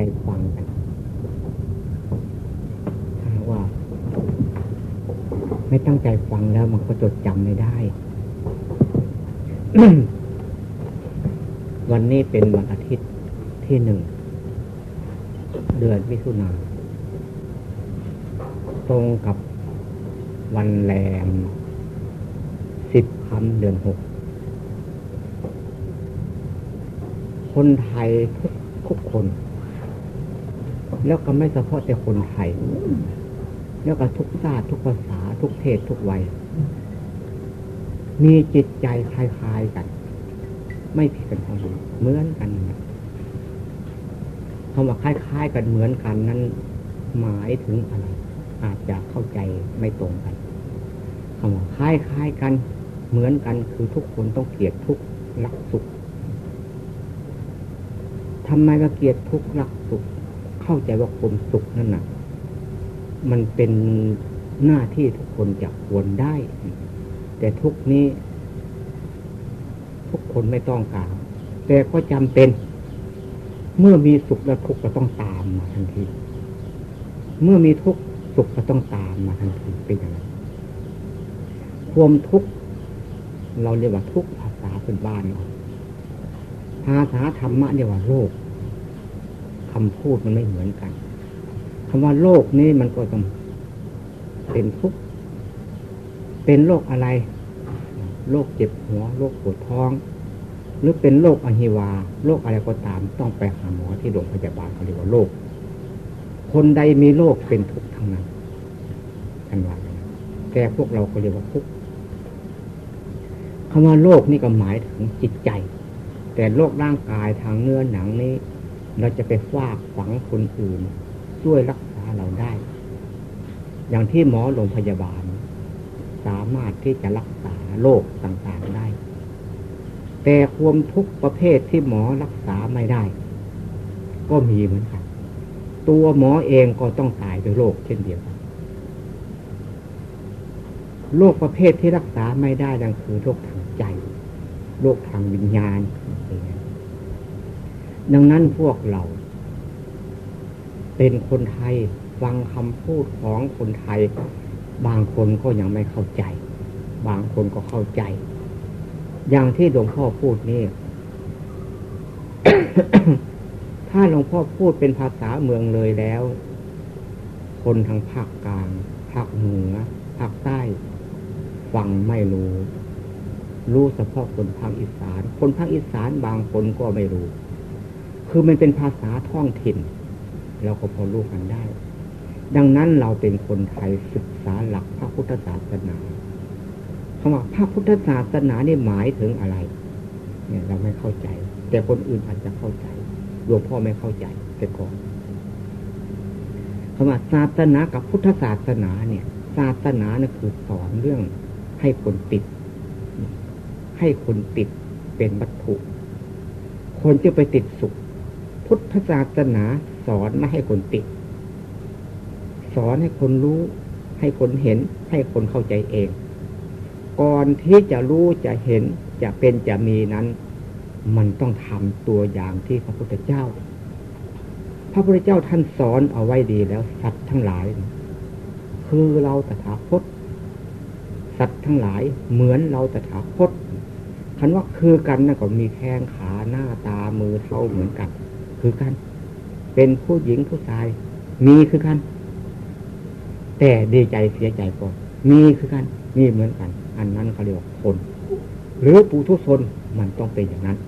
ใจฟังกันถ้าว่า ไม่ตั้งใจฟังแล้วมันก็จดจำไม่ได้ วันนี้เป็นวันอาทิตย์ที่หนึ่ง เดือนมิถุนาตรงกับวันแรมสิบคำเดือนหกคนไทยทุกทุกคน แล้วก็ไม่เฉพาะแต่คนไทย แล้วก็ทุกชาติทุกภาษา ทุกเพศทุกวัย มีจิตใจคล้ายๆกัน ไม่ผิดกันทั้งนั้นเหมือนกันคำว่าคล้ายๆกันเหมือนกันนั้น หมายถึงอะไร อาจจะเข้าใจไม่ตรงกันคำว่าคล้ายๆกันเหมือนกันคือทุกคนต้องเกลียดทุกรักสุขทำไมว่าเกลียดทุกรัก เข้าใจว่าความสุขนั่นน่ะ มันเป็นหน้าที่ทุกคนจะควรได้ แต่ทุกนี้ ทุกคนไม่ต้องการ แต่ก็จำเป็น เมื่อมีสุขแล้วทุกข์ก็ต้องตามมาทันที เมื่อมีทุกข์สุขก็ต้องตามมาทันทีเป็นอย่างไรความทุกข์เราเรียกว่าทุกข์ภาษาเป็นบ้านเราภาษาธรรมะเรียกว่าโลก คำพูดมันไม่เหมือนกันคำว่าโลกนี้มันก็ต้องเป็นทุกข์เป็นโรคอะไร โรคเจ็บหัว โรคปวดท้อง หรือเป็นโรคอหิวา โรคอะไรก็ตาม ต้องไปหาหมอที่โรงพยาบาลเขาเรียกว่าโรค คนใดมีโรคเป็นทุกข์ทั้งนั้นทันว่าแต่พวกเราก็เรียกว่าทุกข์คำว่าโรคนี่ก็หมายถึงจิตใจ แต่โรคร่างกายทางเนื้อหนังนี้ เราจะไปฟากฝังคนอื่น ช่วยรักษาเราได้ อย่างที่หมอโรงพยาบาล สามารถที่จะรักษาโรคต่างๆได้ แต่ความทุกประเภทที่หมอรักษาไม่ได้ ก็มีเหมือนกัน ตัวหมอเองก็ต้องตายด้วยโรคเช่นเดียวกันโรคประเภทที่รักษาไม่ได้นั่นคือโรคทางใจ โรคทางวิญญาณ ดังนั้นพวกเรา เป็นคนไทยฟังคำพูดของคนไทย บางคนก็ยังไม่เข้าใจ บางคนก็เข้าใจ อย่างที่หลวงพ่อพูดนี่ ถ้าหลวงพ่อพูดเป็นภาษาเมืองเลยแล้ว คนทางภาคกลาง ภาคเหนือ ภาคใต้ ฟังไม่รู้ รู้เฉพาะคนภาคอีสาน คนภาคอีสานบางคนก็ไม่รู้ คือมันเป็นภาษาท้องถิ่น เราก็พอรู้กันได้ ดังนั้นเราเป็นคนไทยศึกษาหลักพระพุทธศาสนาคำว่าพระพุทธศาสนาเนี่หมายถึงอะไร เนี่ยเราไม่เข้าใจ แต่คนอื่นอาจจะเข้าใจหลวงพ่อไม่เข้าใจแต่ก่อนคำว่าศาสนากับพุทธศาสนาเนี่ย ศาสนาเนี่ยคือสอนเรื่องให้คนติด ให้คนติดเป็นวัตถุ คนจะไปติดสุข พุทธศาสนาสอนไม่ให้คนติด สอนให้คนรู้ ให้คนเห็น ให้คนเข้าใจเอง ก่อนที่จะรู้จะเห็นจะเป็นจะมีนั้น มันต้องทำตัวอย่างที่พระพุทธเจ้า พระพุทธเจ้าท่านสอนเอาไว้ดีแล้วสัตว์ทั้งหลาย คือเราตถาคตสัตว์ทั้งหลายเหมือนเราตถาคตคันว่าคือกันนะก็มีแข้งขาหน้าตามือเท้าเหมือนกัน คือกัน เป็นผู้หญิงผู้ชาย มีคือกัน แต่ดีใจเสียใจก่อนมีคือกัน มีเหมือนกัน อันนั้นเขาเรียกว่าคน หรือปุถุชนมันต้องเป็นอย่างนั้น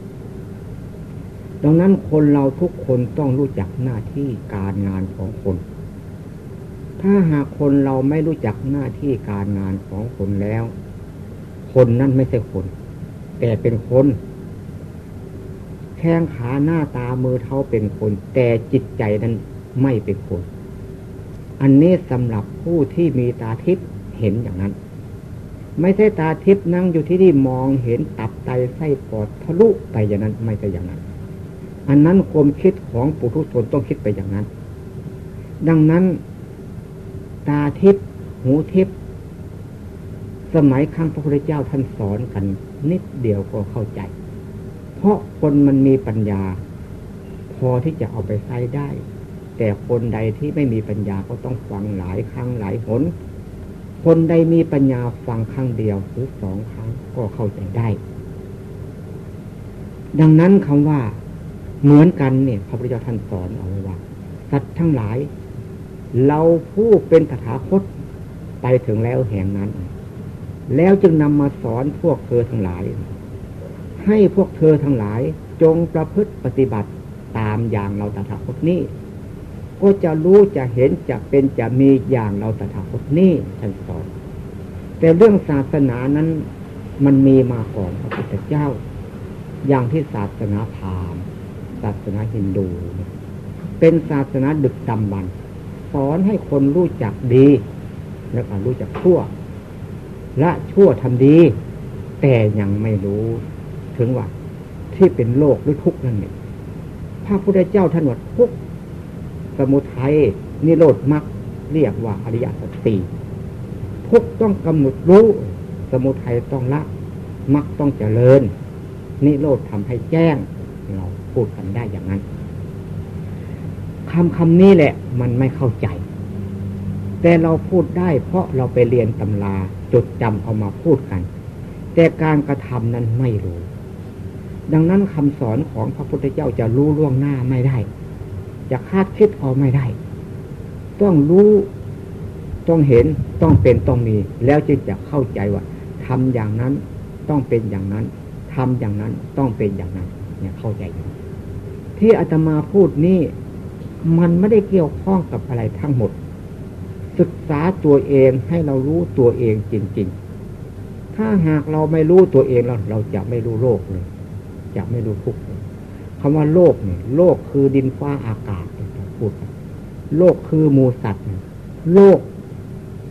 ดังนั้นคนเราทุกคนต้องรู้จักหน้าที่การงานของคน ถ้าหากคนเราไม่รู้จักหน้าที่การงานของคนแล้ว คนนั้นไม่ใช่คน แต่เป็นคน ข้งขาหน้าตามือเท้าเป็นคน แต่จิตใจนั้นไม่เป็นคน อันนี้สำหรับผู้ที่มีตาทิพย์เห็นอย่างนั้น ไม่ใช่ตาทิพย์นั่งอยู่ที่นี่มองเห็นตับไตไส้ปอดทะลุไปอย่างนั้นไม่ใช่อย่างนั้น อันนั้นความคิดของปุถุชนต้องคิดไปอย่างนั้น ดังนั้น ตาทิพย์หูทิพย์สมัยครั้งพระพุทธเจ้าท่านสอนกันนิดเดียวก็เข้าใจ เพราะคนมันมีปัญญา พอที่จะเอาไปใช้ได้ แต่คนใดที่ไม่มีปัญญาก็ต้องฟังหลายครั้งหลายหน คนใดมีปัญญาฟังครั้งเดียวหรือสองครั้งก็เข้าใจได้ ดังนั้นคำว่าเหมือนกันเนี่ยพระพุทธเจ้าท่านสอนเอาไว้ว่าสัตว์ทั้งหลาย เราผู้เป็นตถาคตไปถึงแล้วแห่งนั้น แล้วจึงนำมาสอนพวกเธอทั้งหลาย ให้พวกเธอทั้งหลายจงประพฤติปฏิบัติตามอย่างเราตถาคตนี้ ก็จะรู้จะเห็นจะเป็นจะมีอย่างเราตถาคตนี้ท่านสอนแต่เรื่องศาสนานั้นมันมีมาก่อนพระพุทธเจ้า อย่างที่ศาสนาพราหมณ์ศาสนาฮินดู เป็นศาสนาดึกดำบรรสอนให้คนรู้จักดี แล้วก็รู้จักชั่ว ละชั่วทำดี แต่ยังไม่รู้ ถึงว่า ที่เป็นโลกหรือทุกข์นั่นเองพระพุทธเจ้าท่านว่าทุกข์สมุทัยนิโรธมรรคเรียกว่าอริยสัจสี่ทุกต้องกำหนดรู้ สมุทัยต้องละมรรคต้องเจริญ นิโรธทำให้แจ้ง เราพูดกันได้อย่างนั้นคำคำนี้แหละ มันไม่เข้าใจ แต่เราพูดได้ เพราะเราไปเรียนตำราจดจำเอามาพูดกัน แต่การกระทำนั้นไม่รู้ ดังนั้นคำสอนของพระพุทธเจ้าจะรู้ล่วงหน้าไม่ได้ จะคาดคิดเอาไม่ได้ ต้องรู้ต้องเห็นต้องเป็นต้องมี แล้วจึงจะเข้าใจว่าทำอย่างนั้นต้องเป็นอย่างนั้นทำอย่างนั้นต้องเป็นอย่างนั้น เนี่ยเข้าใจที่อาตมาพูดนี่มันไม่ได้เกี่ยวข้องกับอะไรทั้งหมด ศึกษาตัวเองให้เรารู้ตัวเองจริง ๆ ถ้าหากเราไม่รู้ตัวเองเราเราจะไม่รู้โลกเลย จะไม่รู้ทุกข์คำว่าโลกเนี่ยโลกคือดินฟ้าอากาศพูดโลกคือมูสัตว์โลก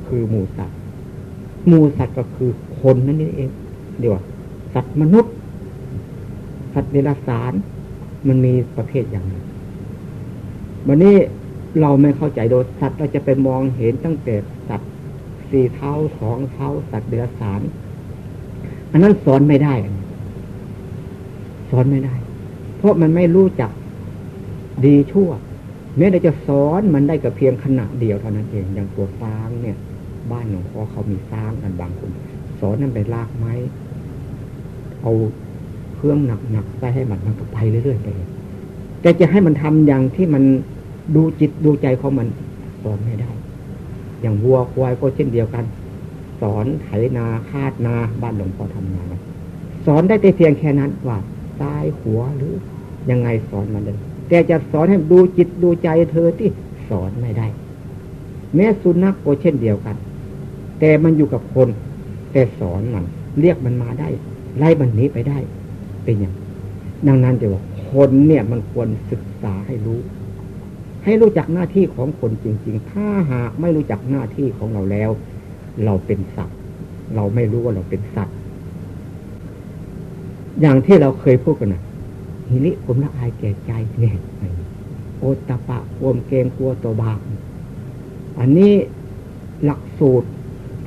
คือมูสัตว์มูสัตว์ก็คือคนนั่นนี่เองเดี๋ยวสัตว์มนุษย์ สัตว์เดรัจฉานมันมีประเภทอย่างนั้วันนี้เราไม่เข้าใจโดยสัตว์เราจะไปมองเห็นตั้งแต่สัตว์สี่เท้าสองเท้าสัตว์เดรัจฉาน อันนั้นสอนไม่ได้ สอนไม่ได้ เพราะมันไม่รู้จักดีชั่ว แม้แต่จะสอนมันได้กับเพียงขณะเดียวเท่านั้นเอง อย่างตัวฟางเนี่ย บ้านหลวงพ่อเขามีฟางกันบางคน สอนนั่นไปลากไม้ เอาเครื่องหนักๆไปให้มันมันก็ไปเรื่อยๆไปแต่จะให้มันทำอย่างที่มันดูจิตดูใจของมันสอนไม่ได้ อย่างวัวควายก็เช่นเดียวกัน สอนไถนาคาดนาบ้านหลวงพ่อทำนาสอนได้แต่เพียงแค่นั้นว่า ซ้ายหัวหรือยังไงสอนมันเลยแต่จะสอนให้ดูจิตดูใจเธอที่สอนไม่ได้ แม้สุนัขก็เช่นเดียวกัน แต่มันอยู่กับคน แต่สอนมันเรียกมันมาได้ ไล่มันนี้ไปได้ เป็นอย่างดังนั้นจะบอกคนเนี่ยมันควรศึกษาให้รู้ ให้รู้จักหน้าที่ของคนจริง ๆ ถ้าหากไม่รู้จักหน้าที่ของเราแล้ว เราเป็นสัตว์ เราไม่รู้ว่าเราเป็นสัตว์ อย่างที่เราเคยพูดกันนะฮิริผมละอายแก่ใจเนี่ยโอตปะควมเกงกลัวตัวบาปอันนี้หลักสูตร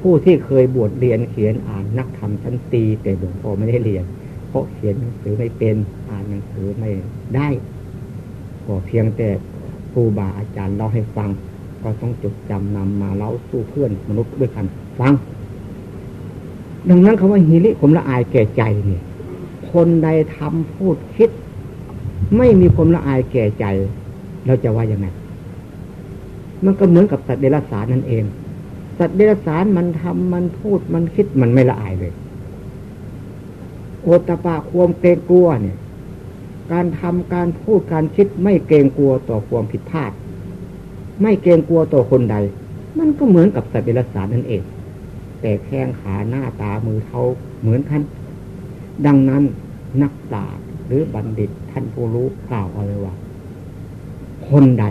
ผู้ที่เคยบวชเรียนเขียนอ่านนักธรรมชั้นตีแต่หลวงพ่อไม่ได้เรียน เพราะเขียนหนังสือไม่เป็นอ่านหนังสือไม่ได้ก็เพียงแต่ครูบาอาจารย์เล่าให้ฟัง ก็ต้องจดจำนำมาเล่าสู้เพื่อนมนุษย์ด้วยกันฟัง ดังนั้นคาว่าฮิริผมละอายแก่ใจเนี่ย คนใดทำพูดคิด ไม่มีความละอายแก่ใจ เราจะว่ายังไง มันก็เหมือนกับสัตว์เดรัจฉานนั่นเอง สัตว์เดรัจฉานมันทำมันพูดมันคิดมันไม่ละอายเลย โอตปาความเกรงกลัวเนี่ย การทำการพูดการคิดไม่เกรงกลัวต่อความผิดพลาด ไม่เกรงกลัวต่อคนใด มันก็เหมือนกับสัตว์เดรัจฉานนั่นเอง แต่แข้งขาหน้าตามือเท้าเหมือนกันดังนั้น นักปราชญ์หรือบัณฑิตท่านผู้รู้กล่าวเอาไว้ว่า คนใด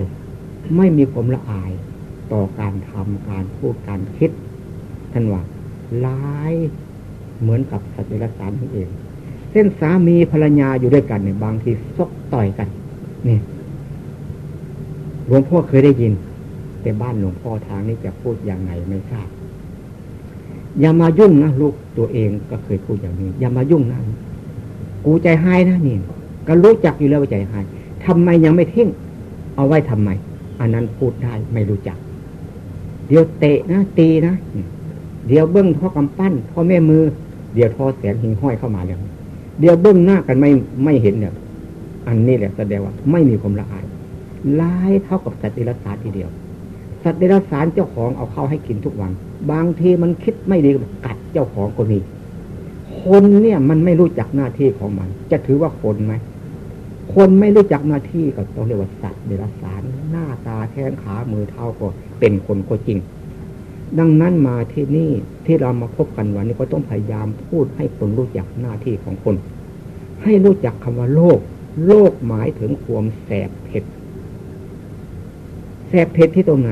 ไม่มีความละอายต่อการทำการพูดการคิดท่านว่าร้ายเหมือนกับสัตว์เดรัจฉานนั่นเอง เส้นสามีภรรยาอยู่ด้วยกันเนี่ยบางทีซกต่อยกันนี่หลวงพ่อเคยได้ยิน แต่บ้านหลวงพ่อทางนี้จะพูดอย่างไงไม่ทราบอย่ามายุ่งนะลูกตัวเองก็เคยพูดอย่างนี้ อย่ามายุ่งนะ กูใจหายนะนี่ก็รู้จักอยู่แล้วว่าใจหายทำไมยังไม่ทิ้งเอาไว้ทำไม อันนั้นพูดได้ไม่รู้จัก เดี๋ยวเตะนะตีนะเดี๋ยวเบิ้งพ่อกำปั้นพ่อแม่มือ เดี๋ยวทอแสงหิงห้อยเข้ามาแล้วเดี๋ยวเบิ้งหน้ากันไม่ไม่เห็นเนี่ยอันนี้แหละแสดงว่าไม่มีความละอายลายเท่ากับสัตว์เดรัจฉานทีเดียว สัตว์เดรัจฉานเจ้าของเอาเข้าให้กินทุกวัน บางทีมันคิดไม่ดีกัดเจ้าของก็มี คนเนี่ยมันไม่รู้จักหน้าที่ของมัน จะถือว่าคนไหมคนไม่รู้จักหน้าที่ก็ต้องเรียกว่าสัตว์เดรัจฉานหน้าตาแข้งขามือเท้าก็เป็นคนก็จริง ดังนั้นมาที่นี่ที่เรามาพบกันวันนี้ก็ต้องพยายามพูดให้คนรู้จักหน้าที่ของคน ให้รู้จักคำว่าโลก โลกหมายถึงความแสบเผ็ดแสบเผ็ดที่ตรงไหน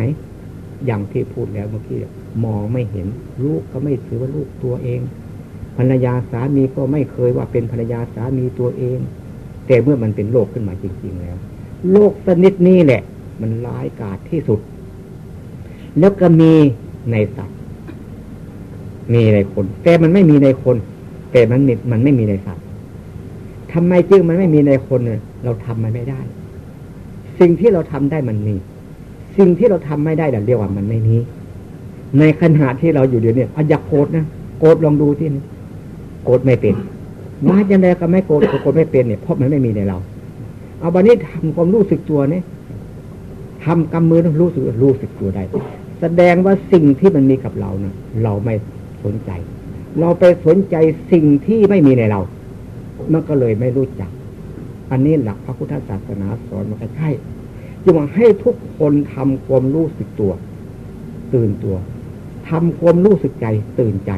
อย่างที่พูดแล้วเมื่อกี้มองไม่เห็นลูกก็ไม่ถือว่าลูกตัวเอง รรยาสามีก็ไม่เคยว่าเป็นภรรยาสามีตัวเอง แต่เมื่อมันเป็นโลกขึ้นมาจริง ๆ แล้วโลกสนิดนี้แหละ มันร้ายกาจที่สุด แล้วก็มีในสัตว์ มีในคน แต่มันไม่มีในคน แต่มันมันไม่มีในสัตว์ทำไมจึงมันไม่มีในคนเนี่ยเราทำมันไม่ได้ สิ่งที่เราทำได้มันมี สิ่งที่เราทำไม่ได้เรียกว่ามันไม่มีในขณะที่เราอยู่เดี๋ยวนี้อยากโกรธนะโกรธลองดูที่นี่ โกรธไม่เป็นมาจังไดก็ไม่โกรธโกรธไม่เป็นเนี่ยเพราะมันไม่มีในเรา เอาบันนี้ทำความรู้สึกตัวเนี่ยทำกำมือต้องรู้สึกรู้สึกตัวได้ แสดงว่าสิ่งที่มันมีกับเราเนะ่ะเราไม่สนใจ เราไปสนใจสิ่งที่ไม่มีในเรา มันก็เลยไม่รู้จัก อันนี้หลักพระพุทธศาสนาสอนมาใช่จึงว่าให้ทุกคนทำความรู้สึกตัว ตื่นตัวทำความรู้สึกใจตื่นใจ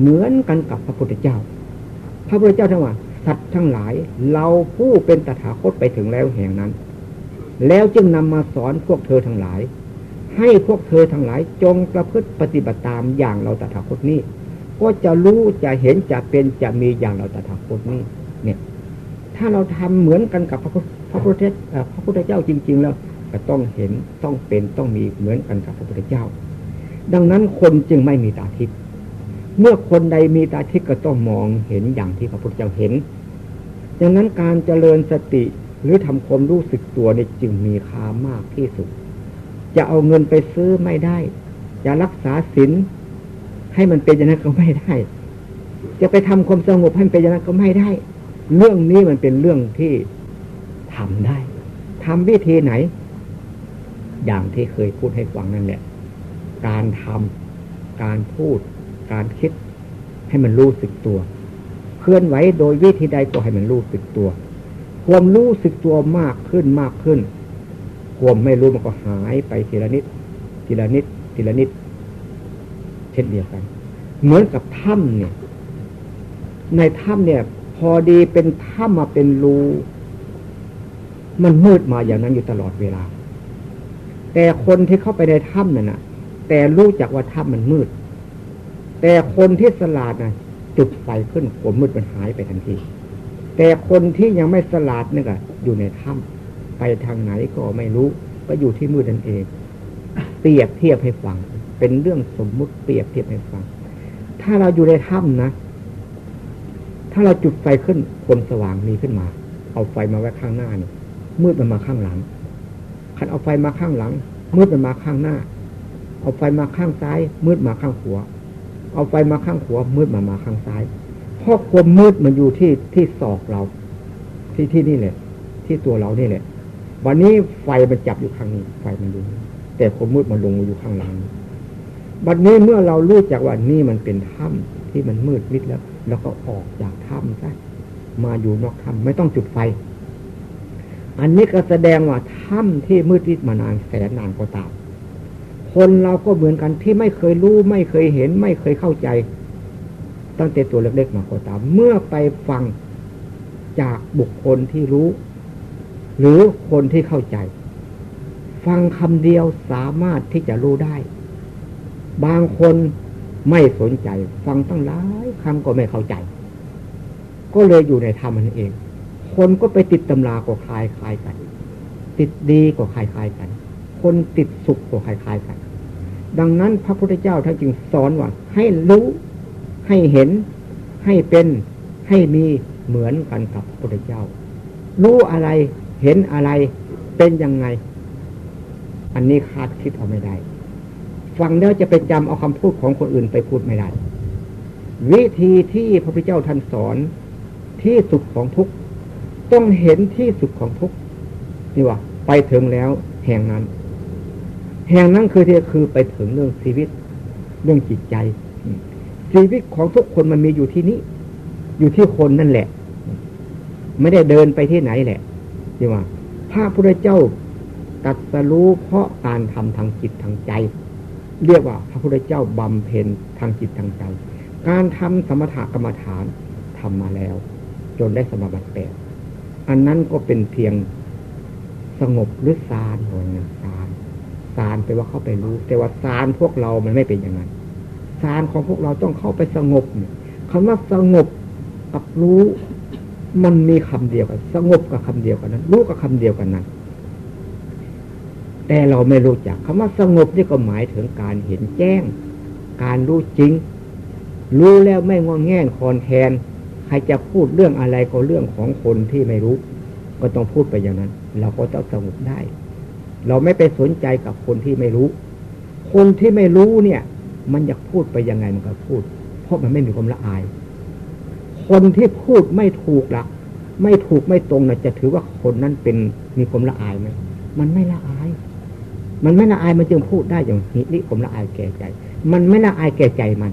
เหมือนกันกับพระพุทธเจ้า พระพุทธเจ้าทั้งว่าสัตว์ทั้งหลาย เราผู้เป็นตถาคตไปถึงแล้วแห่งนั้น แล้วจึงนำมาสอนพวกเธอทั้งหลาย ให้พวกเธอทั้งหลายจงประพฤติปฏิบัติตามอย่างเราตถาคตนี้ ก็จะรู้จะเห็นจะเป็นจะมีอย่างเราตถาคตนี้ เนี่ย ถ้าเราทำเหมือนกันกับพระพุทธพระพุทธพระพุทธเจ้าจริง ๆ แล้วก็ต้องเห็นต้องเป็นต้องมีเหมือนกันกับพระพุทธเจ้า ดังนั้นคนจึงไม่มีตาทิพย์ เมื่อคนใดมีตาทิพย์ก็ต้องมองเห็นอย่างที่พระพุทธเจ้าเห็นดังนั้นการเจริญสติหรือทำความรู้สึกตัวนี่จึงมีค่ามากที่สุด จะเอาเงินไปซื้อไม่ได้ จะรักษาศีลให้มันเป็นอย่างนั้นก็ไม่ได้ จะไปทำความสงบให้มันเป็นอย่างนั้นก็ไม่ได้ เรื่องนี้มันเป็นเรื่องที่ทำได้ทำวิธีไหน อย่างที่เคยพูดให้ฟังนั่นแหละ การทำการพูด การคิด ให้มันรู้สึกตัว เคลื่อนไหวโดยวิธีใดก็ให้มันรู้สึกตัว ความรู้สึกตัวมากขึ้นมากขึ้น ความไม่รู้มันก็หายไปทีละนิด ทีละนิด ทีละนิด เช่นเดียวกัน เหมือนกับถ้ำเนี่ย ในถ้ำเนี่ย พอดีเป็นถ้ำมาเป็นรูมันมืดมาอย่างนั้นอยู่ตลอดเวลา แต่คนที่เข้าไปในถ้ำนั่นนะแต่รู้จักว่าถ้ำมันมืด แต่คนที่สลาดนะจุดไฟขึ้นผมมืดมันหายไปทันที แต่คนที่ยังไม่สลาดนี่ก็อยู่ในถ้ำไปทางไหนก็ไม่รู้ ก็อยู่ที่มืดนั่นเอง เปรียบเทียบให้ฟัง เป็นเรื่องสมมุติเปรียบเทียบให้ฟัง ถ้าเราอยู่ในถ้ำนะ ถ้าเราจุดไฟขึ้นคนสว่างมีขึ้นมา เอาไฟมาไว้ข้างหน้านี่มืดมันมาข้างหลังคันเอาไฟมาข้างหลัง มืดมันมาข้างหน้า เอาไฟมาข้างซ้าย มืดมาข้างขวา เอาไฟมาข้างขวามืดมามาข้างซ้ายเพราะความมืดมันอยู่ที่ที่ศอกเรา ที่ที่นี่แหละ ที่ตัวเรานี่แหละ วันนี้ไฟมันจับอยู่ข้างนี้ ไฟมันอยู่ แต่ความมืดมันลงมาอยู่ข้างหลังบัดนี้เมื่อเรารู้จักว่านี่มันเป็นถ้ำที่มันมืดมิดแล้ว แล้วก็ออกจากถ้ำซะมาอยู่นอกถ้ำไม่ต้องจุดไฟ อันนี้ก็แสดงว่าถ้ำที่มืดมิดมานานแสนนานก็ตาม คนเราก็เหมือนกันที่ไม่เคยรู้ไม่เคยเห็น ไม่เคยเข้าใจ ตั้งแต่ตัวเล็กๆมาก็ตาม เมื่อไปฟังจากบุคคลที่รู้ หรือคนที่เข้าใจ ฟังคำเดียวสามารถที่จะรู้ได้ บางคนไม่สนใจ ฟังตั้งหลายคำก็ไม่เข้าใจ ก็เลยอยู่ในธรรมนั่นเอง คนก็ไปติดตำราก็คลายคลายกัน ติดดีก็คลายคลายกัน คนติดสุขก็คลายคลายกัน ดังนั้นพระพุทธเจ้าท่านจึงสอนว่า ให้รู้ ให้เห็น ให้เป็น ให้มีเหมือนกันกับพระพุทธเจ้า รู้อะไร เห็นอะไร เป็นยังไง อันนี้คาดคิดเอาไม่ได้ ฟังแล้วจะไปจำเอาคำพูดของคนอื่นไปพูดไม่ได้ วิธีที่พระพุทธเจ้าท่านสอนที่สุดของทุกต้องเห็นที่สุดของทุกนี่ว่าไปถึงแล้วแห่งนั้น แห่งนั้นคือที่คือไปถึงเรื่องชีวิต เรื่องจิตใจ ชีวิตของทุกคนมันมีอยู่ที่นี้ อยู่ที่คนนั่นแหละ ไม่ได้เดินไปที่ไหนแหละที่ว่าพระพุทธเจ้าตัดสรู้เพราะการทำทางจิตทางใจ เรียกว่าพระพุทธเจ้าบำเพ็ญทางจิตทางใจ การทำสมถกรรมฐานทำมาแล้ว จนได้สมบัติแปดอันนั้นก็เป็นเพียงสงบหรือสารหน่อยสารสาารแปว่าเข้าไปรู้ แต่ว่าสารพวกเรามันไม่เป็นอย่างนั้นสารของพวกเราต้องเข้าไปสงบเนี่ยคำว่าสงบกับรู้ มันมีคำเดียวกัน สงบกับคำเดียวกันนั้น รู้กับคำเดียวกันนั้น แต่เราไม่รู้จักคำว่าสงบนี่ก็หมายถึงการเห็นแจ้ง การรู้จริง รู้แล้วไม่งอแง่คอนแทน ใครจะพูดเรื่องอะไรก็เรื่องของคนที่ไม่รู้ ก็ต้องพูดไปอย่างนั้น เราก็จะสงบได้ เราไม่ไปสนใจกับคนที่ไม่รู้ คนที่ไม่รู้เนี่ย มันอยากพูดไปยังไงมันก็พูด เพราะมันไม่มีความละอาย คนที่พูดไม่ถูกละไม่ถูกไม่ตรงนะจะถือว่าคนนั้นเป็นมีความละอายไหมมันไม่ละอาย มันไม่ละอายมันจึงพูดได้อย่างนี้นี่ผมละอายแก่ใจ มันไม่ละอายแก่ใจมัน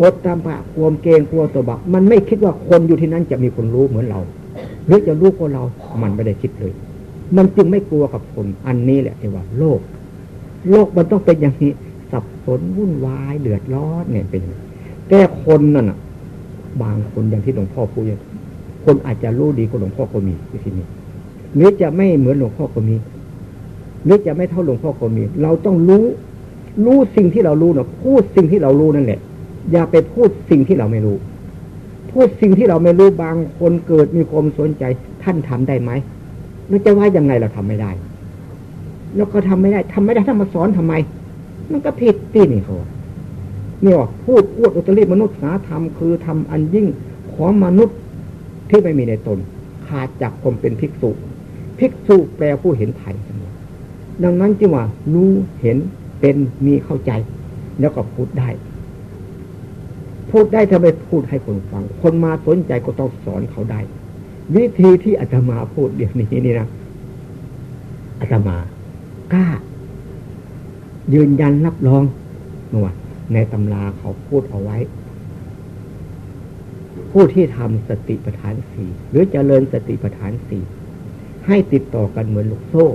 อดตามปะความเกงกลัวตัวบักมันไม่คิดว่าคนอยู่ที่นั้นจะมีคนรู้เหมือนเรา หรือจะรู้คนเรา มันไม่ได้คิดเลย มันจึงไม่กลัวกับคน อันนี้แหละที่ว่าโลก โลกมันต้องเป็นอย่างนี้ สับสนวุ่นวายเดือดร้อนเนี่ยเป็นแต่คนนั่นอะ บางคนอย่างที่หลวงพ่อพูดคนอาจจะรู้ดีกว่าหลวงพ่อก็มีที่นี่หรือจะไม่เหมือนหลวงพ่อก็มีหรือจะไม่เท่าหลวงพ่อก็มี เราต้องรู้ รู้สิ่งที่เรารู้เนาะพูดสิ่งที่เรารู้นั่นแหละ อย่าไปพูดสิ่งที่เราไม่รู้ พูดสิ่งที่เราไม่รู้บางคนเกิดมีความสนใจ ท่านทำได้ไหม มันจะว่ายังไงเราทำไม่ได้แล้วก็ทำไม่ได้ทำไม่ได้ท่ามาสอนทำไม มันก็ผิดตีนี่เขาเนี่ยพูดอวดอุตริมนุษย์สาธรรมคือทำอันยิ่งของมนุษย์ที่ไม่มีในตน ขาดจากความเป็นภิกษุ ภิกษุแปลผู้เห็นไถ่ดังนั้นจึงว่ารู้เห็นเป็นมีเข้าใจ แล้วก็พูดได้ พูดได้ทำไมพูดให้คนฟัง คนมาสนใจก็ต้องสอนเขาได้ วิธีที่อาตมาพูดเดี๋ยวนี้นี่นะอาตมากล้า ยืนยันรับรองนัวในตำราเขาพูดเอาไว้ ผู้ที่ทำสติปัฏฐานสี่หรือจเจริญสติปัฏฐานสี่ให้ติดต่อกันเหมือนลูกโซ่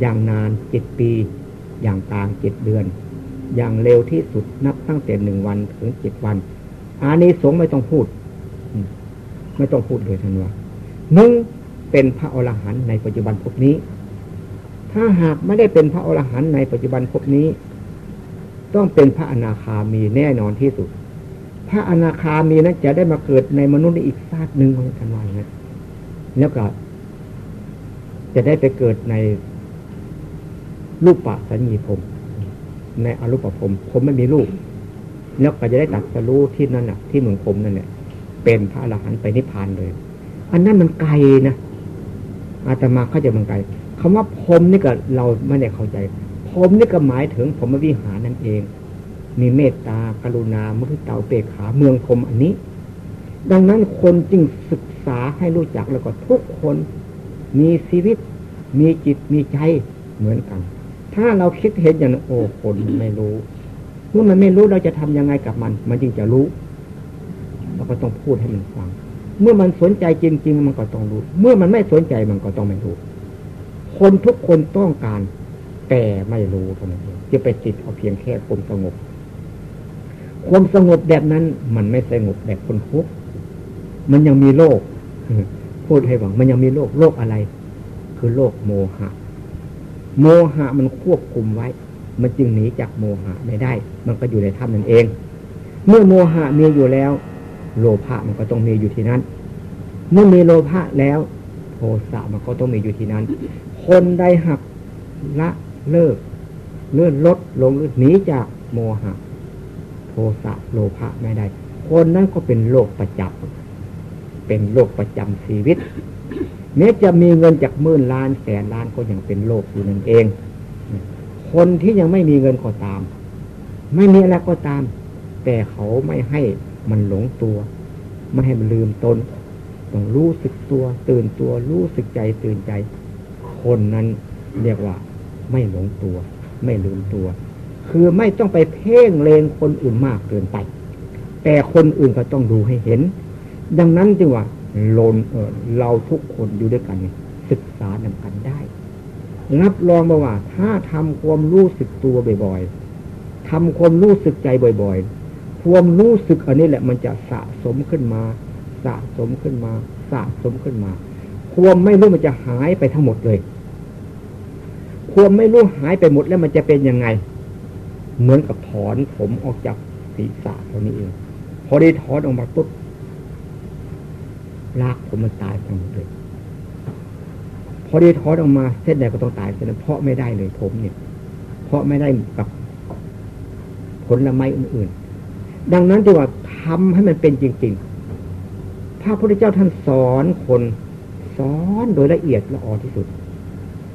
อย่างนานเจ็ดปี อย่างกลางเจ็ดเดือน อย่างเร็วที่สุดนับตั้งแต่หนึ่งวันถึงเจ็ดวันอานี้สงไม่ต้องพูด ไม่ต้องพูดเลยท่านว่าหนึ่งเป็นพระอรหันต์ในปัจจุบันพวกนี้ ถ้าหากไม่ได้เป็นพระอรหันต์ในปัจจุบันพวกนี้ ต้องเป็นพระอนาคามีแน่นอนที่สุด พระอนาคามีนั้นจะได้มาเกิดในมนุษย์ในอีกชาติหนึ่งของทันวันนแล้วก็จะได้ไปเกิดในรูปปะสัญญีผมในอรูปภพผมไม่มีรูป แล้วก็จะได้ตัดสรู้ที่นั่นน่ะ ที่เมืองผมนั่นแหละ เป็นพระอรหันต์ไปนิพพานเลย อันนั้นมันไกลนะอาตมาเข้าใจมันไกลคำว่าพรมนี่ก็เราไม่ได้เข้าใจผมนี่ก็หมายถึงผมวิหารนั่นเอง มีเมตตากรุณามุทิตาเปขาเมืองพรมอันนี้ ดังนั้นคนจึงศึกษาให้รู้จักแล้วก็ทุกคนมีชีวิต มีจิตมีใจเหมือนกัน ถ้าเราคิดเห็นอย่างโอ้คนไม่รู้เมื่อมันไม่รู้เราจะทำยังไงกับมัน มันจึงจะรู้ เราก็ต้องพูดให้มันฟัง เมื่อมันสนใจจริง ๆ มันก็ต้องรู้ เมื่อมันไม่สนใจมันก็ต้องไม่รู้ คนทุกคนต้องการ แต่ไม่รู้เท่านั้นเองจะไปติดเอาเพียงแค่ความสงบ ความสงบแบบนั้น มันไม่สงบแบบคนทุกข์มันยังมีโลกพูดให้หวังมันยังมีโลกโลกอะไร คือโลกโมหะ โมหะมันควบคุมไว้ มันจึงหนีจากโมหะไม่ได้ มันก็อยู่ในถ้ำนั่นเอง เมื่อโมหะมีอยู่แล้ว โลภะมันก็ต้องมีอยู่ที่นั้น เมื่อมีโลภะแล้ว โทสะมันก็ต้องมีอยู่ที่นั้น คนใดหักละเลิก เลื่อนลดลงหรือหนีจากโมหะ โทสะโลภะไม่ได้ คนนั้นก็เป็นโรคประจำเป็นโรคประจำชีวิตแม้จะมีเงินจากหมื่นล้านแสนล้านก็ยังเป็นโลกอยู่นั่นเอง คนที่ยังไม่มีเงินก็ตาม ไม่มีอะไรก็ตาม แต่เขาไม่ให้ มันหลงตัว ไม่ให้มันลืมตนต้องรู้สึกตัว ตื่นตัวรู้สึกใจตื่นใจ คนนั้นเรียกว่า ไม่หลงตัว ไม่ลืมตัว คือไม่ต้องไปเพ่งเลงคนอื่นมากเกินไป แต่คนอื่นก็ต้องดูให้เห็น ดังนั้นจึงว่าลนเออเราทุกคนอยู่ด้วยกันศึกษานำกันได้รับรองมาว่า ถ้าทำความรู้สึกตัวบ่อย ๆทำความรู้สึกใจบ่อยๆ ความรู้สึกอันนี้แหละมันจะสะสมขึ้นมา สะสมขึ้นมา สะสมขึ้นมา ความไม่รู้มันจะหายไปทั้งหมดเลย ความไม่รู้หายไปหมดแล้วมันจะเป็นยังไง เหมือนกับถอนผมออกจากศีรษะเท่านี้เอง พอได้ถอนออกมาปุ๊บลากผมมันตายทั้งหมดเลย พอได้ถอนออกมาเส้นใดก็ต้องตายเส้นนั้นเพราะไม่ได้เลยผมเนี่ย เพราะไม่ได้กับผลละไม้อื่นๆ ดังนั้นจึงว่าทำให้มันเป็นจริงๆพระพุทธเจ้าท่านสอนคนสอนโดยละเอียดละออที่สุด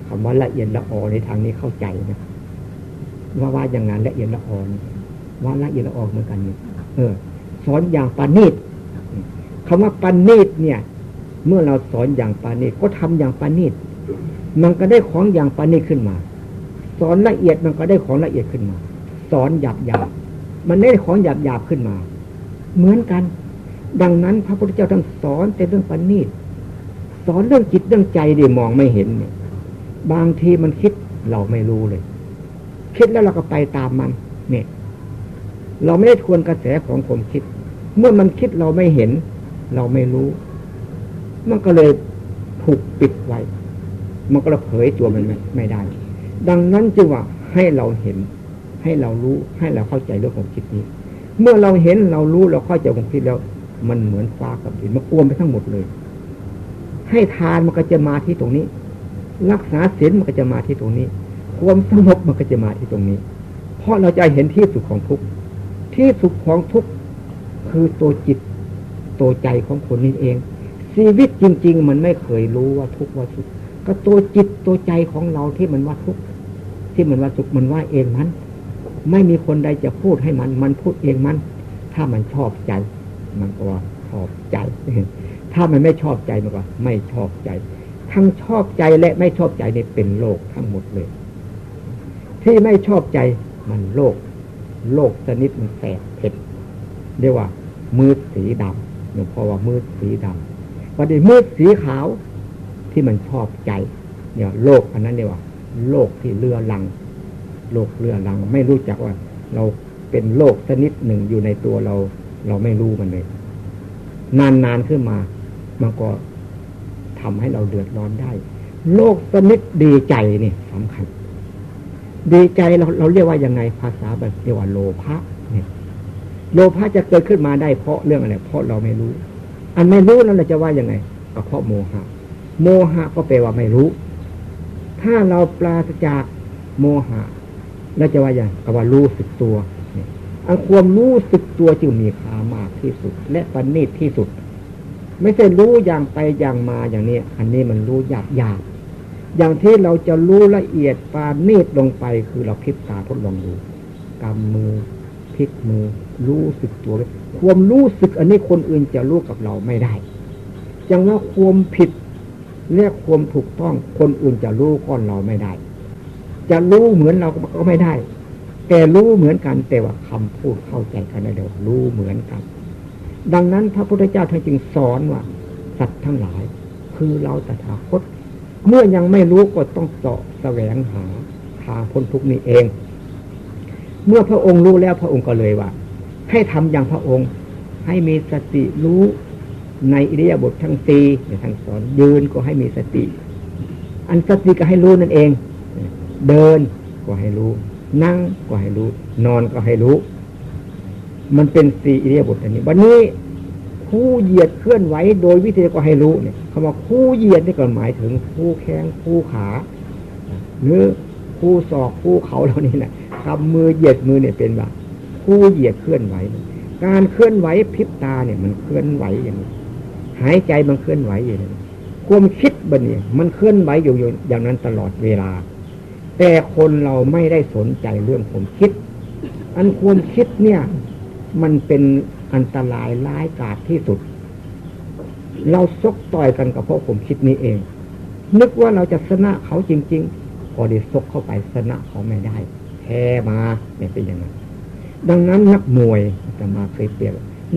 คำว่าละเอียดละออในทางนี้เข้าใจนะว่าว่าอย่างนั้นละเอียดละออว่าละเอียดละออเหมือนกันเนี่ยเออ สอนอย่างปานีตคำว่าปานีตเนี่ย เมื่อเราสอนอย่างปานีตก็ทำอย่างปานีตมันก็ได้ของอย่างปานีตขึ้นมา สอนละเอียดมันก็ได้ของละเอียดขึ้นมา สอนหยาบหยาบ มันได้ของหยาบหยาบขึ้นมา เหมือนกัน ดังนั้นพระพุทธเจ้าท่านสอนแต่เรื่องปานีสอนเรื่องจิตเรื่องใจดีมองไม่เห็นเนี่ยบางทีมันคิดเราไม่รู้เลย คิดแล้วเราก็ไปตามมัน เนี่ย เราไม่ได้ทวนกระแสของความคิด เมื่อมันคิดเราไม่เห็น เราไม่รู้ มันก็เลยถูกปิดไว้ มันก็เลยเผยตัวมันไม่ไม่ได้ ดังนั้นจึงว่าให้เราเห็น ให้เรารู้ให้เราเข้าใจเรื่องของคิดนี้ เมื่อเราเห็นเรารู้เราเข้าใจของคิดแล้ว มันเหมือนฟ้ากับดินมันรวมไปทั้งหมดเลย ให้ทานมันก็จะมาที่ตรงนี้ รักษาศีลมันก็จะมาที่ตรงนี้ ความสงบมันก็จะมาที่ตรงนี้ เพราะเราจะเห็นที่สุดของทุกที่สุดของทุกคือตัวจิตตัวใจของคนนี้เอง ชีวิตจริง ๆ มันไม่เคยรู้ว่าทุกว่าสุขก็ตัวจิตตัวใจของเราที่มันว่าทุกข์ที่มันว่าสุขมันว่าเองมัน ไม่มีคนใดจะพูดให้มัน มันพูดเองมัน ถ้ามันชอบใจ มันก็ว่าชอบใจ ถ้ามันไม่ชอบใจมันก็ไม่ชอบใจ ทั้งชอบใจและไม่ชอบใจนี่เป็นโลกทั้งหมดเลย ที่ไม่ชอบใจมันโลก โลกชนิดมันแสบเผ็ดเรียกว่า มืดสีดำหลวงพ่อว่ามืดสีดำประเดี๋ยวมืดสีขาวที่มันชอบใจ เนี่ย โลกอันนั้นเรียกว่า โลกที่เลือลัง โลกเลือลัง ไม่รู้จักว่า เราเป็นโลกชนิดหนึ่งอยู่ในตัวเรา เราไม่รู้มันเลย นานๆขึ้นมา มันก็ทำให้เราเดือดร้อนได้โลกชนิดดีใจนี่สำคัญ ดีใจเราเราเรียกว่ายังไงภาษาแบบเรียกว่าโลภะเนี่ย โลภะจะเกิดขึ้นมาได้เพราะเรื่องอะไร เพราะเราไม่รู้ อันไม่รู้นั้นเราจะว่ายังไง ก็เพราะโมหะ โมหะก็แปลว่าไม่รู้ ถ้าเราปราศจากโมหะ เราจะว่าอย่างก็ว่ารู้สึกตัวอันความรู้สึกตัวจึงมีค่ามากที่สุด และประณีตที่สุด ไม่ใช่รู้อย่างไปอย่างมาอย่างนี้ อันนี้มันรู้หยาบหยาบอย่างที่เราจะรู้ละเอียดปาณีตลงไปคือเราคิดตาทดลองดูกำมือพลิกมือ รู้สึกตัวความรู้สึก อันนี้คนอื่นจะรู้กับเราไม่ได้จังว่าความผิดและความถูกต้องคนอื่นจะรู้ก้อนเราไม่ได้ จะรู้เหมือนเราก็ไม่ได้ แต่รู้เหมือนกันแต่ว่าคำพูดเข้าใจกันได้เดียวรู้เหมือนกัน ดังนั้นพระพุทธเจ้าท่านจึงสอนว่าสัตว์ทั้งหลาย คือเราตถาคต เมื่อยังไม่รู้ก็ต้องเสาะแสวงหาทางพ้นทุกนี้เอง เมื่อพระองค์รู้แล้วพระองค์ก็เลยว่า ให้ทำอย่างพระองค์ ให้มีสติรู้ในอิริยาบถทั้งสี่ในทางสอนยืนก็ให้มีสติ อันสติก็ให้รู้นั่นเอง เดินก็ให้รู้ นั่งก็ให้รู้ นอนก็ให้รู้ มันเป็นสี่อิริยาบถอันนี้ วันนี้คู่เหยียดเคลื่อนไหวโดยวิธีก็ให้รู้เนี่ยคำว่าคู่เหยียดนี่ก็หมายถึงคู่แข้งคู่ขาหรือคู่ศอกคู่เขาเหล่านี้นะกำมือเหยียดมือเนี่ยเป็นแบบผู้เหยียดเคลื่อนไหว การเคลื่อนไหวพิบตาเนี่ยมันเคลื่อนไหวอย่างนี้ หายใจมันเคลื่อนไหวอย่างนี้ความคิดบันเนี่ยมันเคลื่อนไหวอยู่อย่างนั้นตลอดเวลา แต่คนเราไม่ได้สนใจเรื่องความคิด อันความคิดเนี่ย มันเป็นอันตรายร้ายกาจที่สุด เราซกต่อยกันกับเพราะผมคิดนี้เอง นึกว่าเราจะชนะเขาจริง ๆ พอได้ซกเข้าไปชนะเขาไม่ได้แพ้มาเนี่ยเป็นอย่างนั้นดังนั้นนักมวยจะมาเคยเปรียบ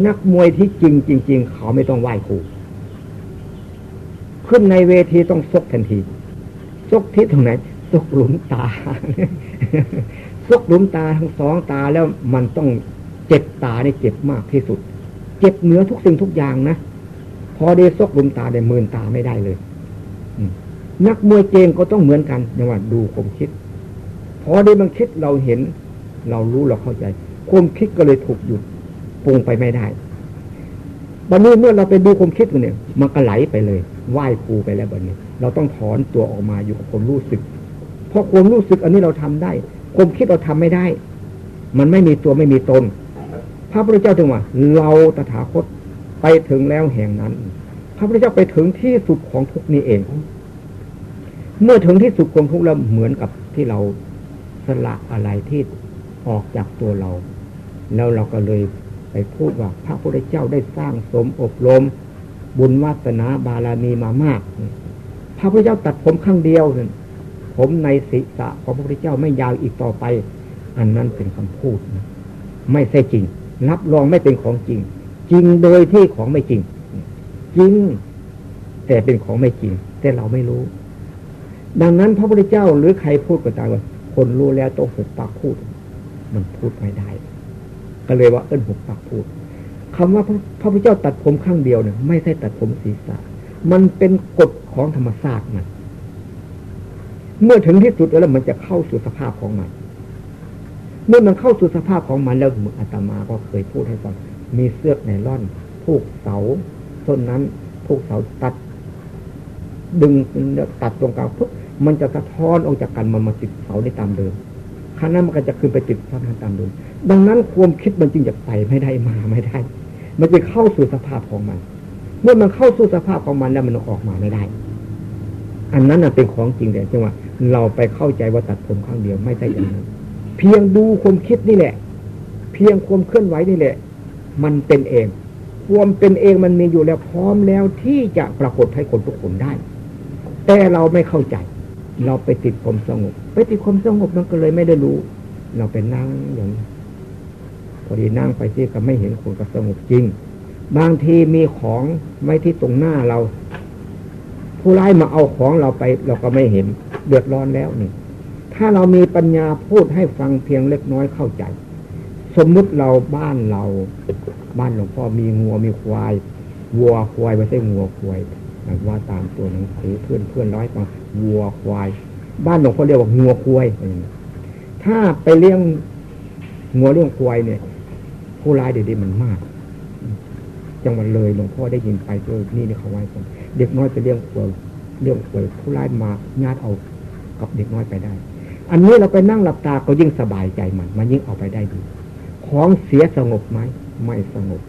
นักมวยที่จริงจริง ๆ เขาไม่ต้องไหว้ครูขึ้นในเวทีต้องซกทันทีซกที่ตรงไหน ซกหลุมตาซกหลุมตาทั้งสองตาแล้วมันต้องเจ็บตาเนี่ยเจ็บมากที่สุด เจ็บเหนือทุกสิ่งทุกอย่างนะพอได้ซกหลุมตาได้มืนตาไม่ได้เลยนักมวยเกงก็ต้องเหมือนกันอย่างว่าดูผมคิด พอได้มันคิดเราเห็น เรารู้เราเข้าใจความคิดก็เลยถูกหยุดปรุงไปไม่ได้บันนี้เมื่อเราไปดูความคิดมันเนี่ย มันก็ไหลไปเลยไหว้ครูไปแล้วบันนี้ เราต้องถอนตัวออกมาอยู่กับความรู้สึก เพราะความรู้สึกอันนี้เราทำได้ ความคิดเราทำไม่ได้ มันไม่มีตัวไม่มีตน พระพุทธเจ้าถึงว่า เราตถาคตไปถึงแล้วแห่งนั้น พระพุทธเจ้าไปถึงที่สุดของทุกนี้เอง เมื่อถึงที่สุดของทุกแล้วเหมือนกับที่เราสละอะไรที่ออกจากตัวเรา แล้วเราก็เลยไปพูดว่าพระพุทธเจ้าได้สร้างสมอบรม บุญวาสนาบารมีมามาก พระพุทธเจ้าตัดผมข้างเดียว ผมในศีรษะของพระพุทธเจ้าไม่ยาวอีกต่อไป อันนั้นเป็นคำพูดนะไม่ใช่จริงรับรองไม่เป็นของจริง จริงโดยที่ของไม่จริง จริง แต่เป็นของไม่จริง แต่เราไม่รู้ ดังนั้นพระพุทธเจ้าหรือใครพูดก็ตามว่าคนรู้แล้วต้องหุบปากพูด มันพูดไม่ได้ ก็เลยว่าเอิ้นหุบปากพูดคำว่าพระพุทธเจ้าตัดผมข้างเดียวเนี่ยไม่ใช่ตัดผมศีรษะ มันเป็นกฎของธรรมชาติมัน เมื่อถึงที่สุดแล้วมันจะเข้าสู่สภาพของมัน เมื่อมันเข้าสู่สภาพของมันแล้วเมืออาตมาก็เคยพูดให้ฟังมีเสื้อไนล่อนผูกเสาต้นนั้นผูกเสาตัด ดึงตัดตรงกลางปุ๊บมันจะสะท้อนออกจากกันมันมาติดเสาได้ตามเดิมครั้นั้นมันก็จะขึ้นไปติดสภาพตามเดิมดังนั้นความคิดมันจึงจะไปไม่ได้มาไม่ได้ มันจะเข้าสู่สภาพของมัน เมื่อมันเข้าสู่สภาพของมันแล้วมันออกมาไม่ได้ อันนั้นเป็นของจริงแต่จังว่า เราไปเข้าใจว่าตัดผมข้างเดียวไม่ใช่อย่างนั้น เพียงดูความคิดนี่แหละ เพียงความเคลื่อนไหวนี่แหละ มันเป็นเองความเป็นเองมันมีอยู่แล้วพร้อมแล้วที่จะปรากฏให้คนทุกคนได้ แต่เราไม่เข้าใจ เราไปติดความสงบ ไปติดความสงบมันก็เลยไม่ได้รู้ เราไปนั่งอย่างพอดีนั่งไปที่ก็ไม่เห็นคนก็สงบจริง บางทีมีของไม่ที่ตรงหน้าเรา ผู้ร้ายมาเอาของเราไป เราก็ไม่เห็น เดือดร้อนแล้วนี่ ถ้าเรามีปัญญาพูดให้ฟังเพียงเล็กน้อยเข้าใจ สมมุติเราบ้านเรา บ้านหลวงพ่อมีงัวมีควายวัวควายไม่ใช่งัวควายว่าตามตัวหนังสือเพื่อนเพื่อนร้อยมาวัวควาย บ้านหลวงพ่อเรียกว่างัวควายถ้าไปเลี้ยงงัวเลี้ยงควายเนี่ย ผู้ร้ายเด็กๆมันมากจังหวัดเลยหลวงพ่อได้ยินไปตัวนี่นี่เขาไว้คน เด็กน้อยไปเลี้ยงควยเรื่องป่วยผู้ร้ายมาญาติเอากับเด็กน้อยไปได้ อันนี้เราไปนั่งหลับตาก็ยิ่งสบายใจมัน มันยิ่งเอาไปได้ดี ของเสียสงบไหมไม่สงบ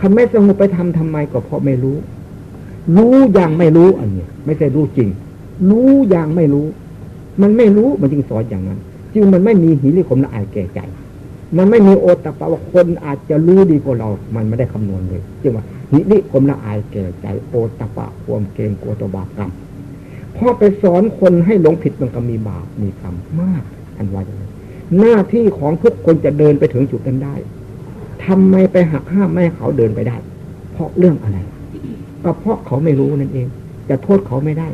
คำไม่สงบไปทำทำไมก็เพราะไม่รู้ รู้อย่างไม่รู้อันนี้ไม่ใช่รู้จริง รู้อย่างไม่รู้ มันไม่รู้มันจึงสอนอย่างนั้น จึงมันไม่มีหิริคมละอายแก่ใจ มันไม่มีโอตปะว่าคนอาจจะรู้ดีกว่าเรา มันไม่ได้คำนวณเลยจึงว่า หิริคมละอายแก่ใจโอตปะความเกรงกลัวตบาปกรรมพอไปสอนคนให้หลงผิดมันก็มีบาปมีกรรมมากอันว่าอย่างนี้หน้าที่ของทุกคนจะเดินไปถึงจุดนั้นได้ทำไมไปหักห้ามไม่ให้เขาเดินไปได้ เพราะเรื่องอะไรก็เพราะเขาไม่รู้นั่นเอง จะโทษเขาไม่ได้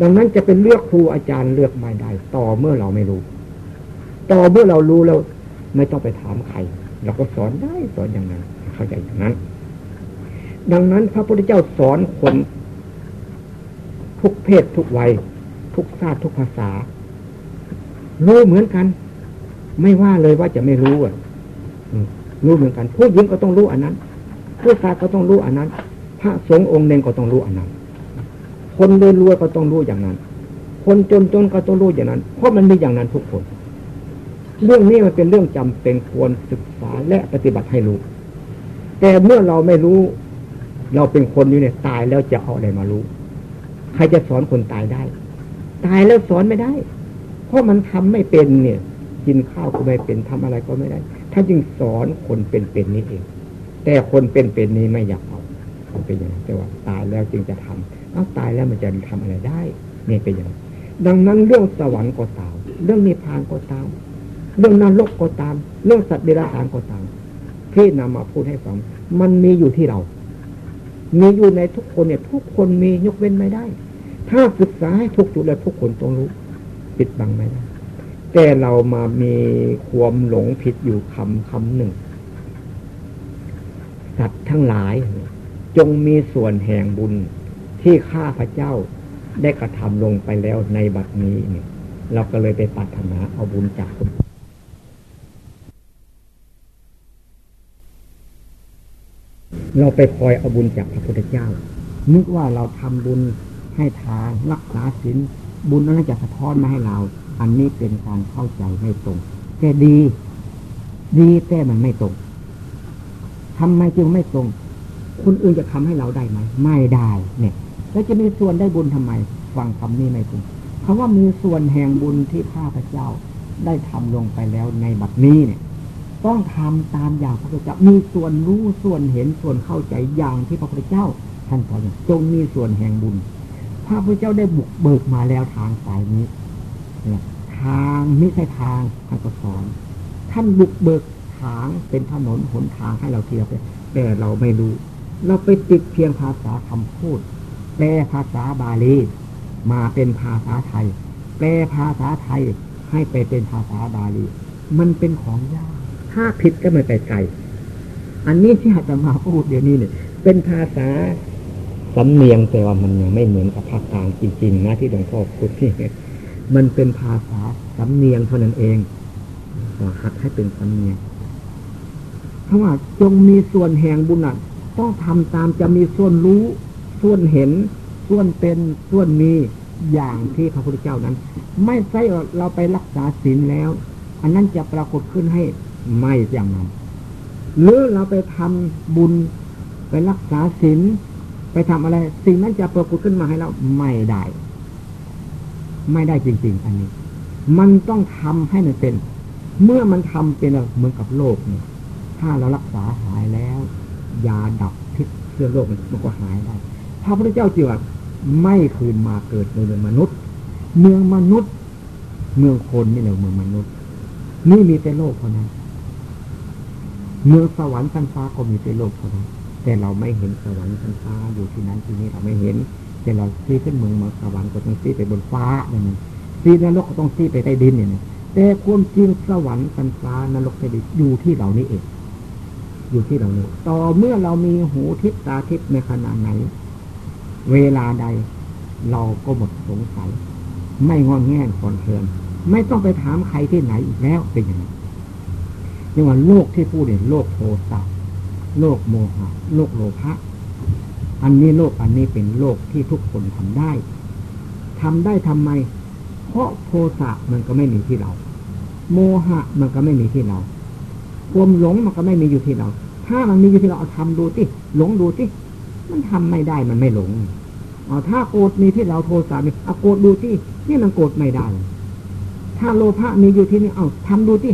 ดังนั้นจะเป็นเลือกครูอาจารย์เลือกไม่ได้ ต่อเมื่อเราไม่รู้ ต่อเมื่อเรารู้แล้ว ไม่ต้องไปถามใครเราก็สอนได้สอนอย่างนั้นเข้าใจอย่างนั้น ดังนั้นพระพุทธเจ้าสอนคนทุกเพศทุกวัย ทุกชาติทุกภาษา รู้เหมือนกัน ไม่ว่าเลยว่าจะไม่รู้อะรู้เหมือนกันผู้หญิงก็ต้องรู้อันนั้น ผู้ชายก็ต้องรู้อันนั้น พระสงฆ์องค์หนึ่งก็ต้องรู้อันนั้น คนรวยรวยก็ต้องรู้อย่างนั้น คนจนจนก็ต้องรู้อย่างนั้น เพราะมันมีอย่างนั้นทุกคน เรื่องนี้มันเป็นเรื่องจำเป็นควรศึกษาและปฏิบัติให้รู้ แต่เมื่อเราไม่รู้ เราเป็นคนอยู่เนี่ยตายแล้วจะเอาอะไรมารู้ ใครจะสอนคนตายได้ ตายแล้วสอนไม่ได้ เพราะมันทำไม่เป็นเนี่ย กินข้าวก็ไม่เป็นทำอะไรก็ไม่ได้ ถ้าจึงสอนคนเป็นๆนี้เอง แต่คนเป็นๆนี้ไม่อยากเอาเป็นอย่างนั้นแต่ว่าตายแล้วจึงจะทำเอาตายแล้วมันจะทำอะไรได้นี่เป็นอย่างนั้นดังนั้นเรื่องสวรรค์ก็ตาม เรื่องนิพพานก็ตาม เรื่องนรกก็ตาม เรื่องสัตว์เดรัจฉานก็ตาม ที่นำมาพูดให้ฟัง มันมีอยู่ที่เรา มีอยู่ในทุกคนเนี่ย ทุกคนมียกเว้นไม่ได้ ถ้าศึกษาให้ทุกจุดแล้วทุกคนต้องรู้ปิดบังไม่ได้ แต่เรามามีความหลงผิดอยู่คำคำหนึ่ง สัตว์ทั้งหลาย จงมีส่วนแห่งบุญที่ข้าพระเจ้าได้กระทำลงไปแล้วในบัดนี้เนี่ยเราก็เลยไปปรารถนาเอาบุญจากคน เราไปคอยเอาบุญจากพระพุทธเจ้า นึกว่าเราทำบุญให้ทานรักษาศีลบุญนั้นจะสะท้อนมาให้เรา อันนี้เป็นการเข้าใจไม่ตรงแต่ดี ดีแต่มันไม่ตรงทำไมจึงไม่ตรง คนอื่นจะทำให้เราได้ไหมไม่ได้เนี่ย แล้วจะมีส่วนได้บุญทำไมฟังคำนี้ไม่ตรงคำว่ามีส่วนแห่งบุญที่ข้าพเจ้าได้ทำลงไปแล้วในบัดนี้เนี่ย ต้องทำตามอย่างพระพุทธเจ้า มีส่วนรู้ส่วนเห็นส่วนเข้าใจอย่างที่พระพุทธเจ้าท่านสอนจงมีส่วนแห่งบุญ พระพุทธเจ้าได้บุกเบิกมาแล้วทางสายนี้เนี่ยทางไม่ใช่ทางท่านก็สอน ท่านบุกเบิกทางเป็นถนนหนทางให้เราเที่ยวไปแต่เราไม่รู้ เราไปติดเพียงภาษาคำพูด แปลภาษาบาลี มาเป็นภาษาไทย แปลภาษาไทยให้ไปเป็นภาษาบาลี มันเป็นของยาก ถ้าผิดก็ไม่ไปไกล อันนี้ที่อาจจะมาพูดเดี๋ยวนี้เนี่ยเป็นภาษาสำเนียงแต่ว่ามันยังไม่เหมือนกับภาคกลางจริงๆนะที่หลวงพ่อพูดที่มันเป็นภาษาสำเนียงเท่านั้นเองหัดให้เป็นสำเนียงเพราะว่าจงมีส่วนแห่งบุญนัต้องทำตามจะมีส่วนรู้ ส่วนเห็น ส่วนเป็นส่วนมีอย่างที่พระพุทธเจ้านั้น ไม่ใช่เราไปรักษาศีลแล้ว อันนั้นจะปรากฏขึ้นให้ ไม่อย่างนั้น หรือเราไปทำบุญไปรักษาศีลไปทำอะไร สิ่งนั้นจะปรากฏขึ้นมาให้เราไม่ได้ ไม่ได้จริง ๆ อันนี้ มันต้องทำให้มันเป็น เมื่อมันทำเป็นเหมือนกับโลกเนี่ยถ้าเรารักษาหายแล้วยาดับพิษเชื้อโรคมันก็หายได้พระพุทธเจ้าจีว่าไม่คืนมาเกิดในเมืองมนุษย์ เมืองมนุษย์ เมืองคนนี่แหละเมืองมนุษย์ นี่มีแต่โลกเท่านั้น เมืองสวรรค์ชั้นฟ้าก็มีแต่โลกเท่านั้นแต่เราไม่เห็นสวรรค์ชั้นฟ้าอยู่ที่นั้นที่นี้เราไม่เห็น แต่เราซีขึ้นเมืองมาสวรรค์ก็ต้องซีไปบนฟ้าอย่างนี้ซีนรกก็ต้องซีไปใต้ดินเนี่ยแต่ความจริงสวรรค์ชั้นฟ้านรกใต้ดินอยู่ที่เรานี่เองอยู่ที่เรานี่ต่อเมื่อเรามีหูทิพตาทิพในขณะไหน เวลาใด เราก็หมดสงสัย ไม่งอนแง่นคอนเทินไม่ต้องไปถามใครที่ไหนอีกแล้วเป็นอย่างนี้ เรียกว่าโลกที่พูดเนี่ยโลกโทสะโลกโมหะ โลกโลภะอันนี้โลกอันนี้เป็นโลกที่ทุกคนทำได้ทำได้ทำไม เพราะโทสะมันก็ไม่มีที่เรา โมหะมันก็ไม่มีที่เราความหลงมันก็ไม่มีอยู่ที่เรา ถ้ามันมีอยู่ที่เราเอาทำดูที่หลงดูที่มันทำไม่ได้มันไม่หลงเอ๋อถ้าโกรธมีที่เราโทสะมีเอาโกรธดูที่นี่มันโกรธไม่ได้ ถ้าโลภะมีอยู่ที่นี่เอาทำดูที่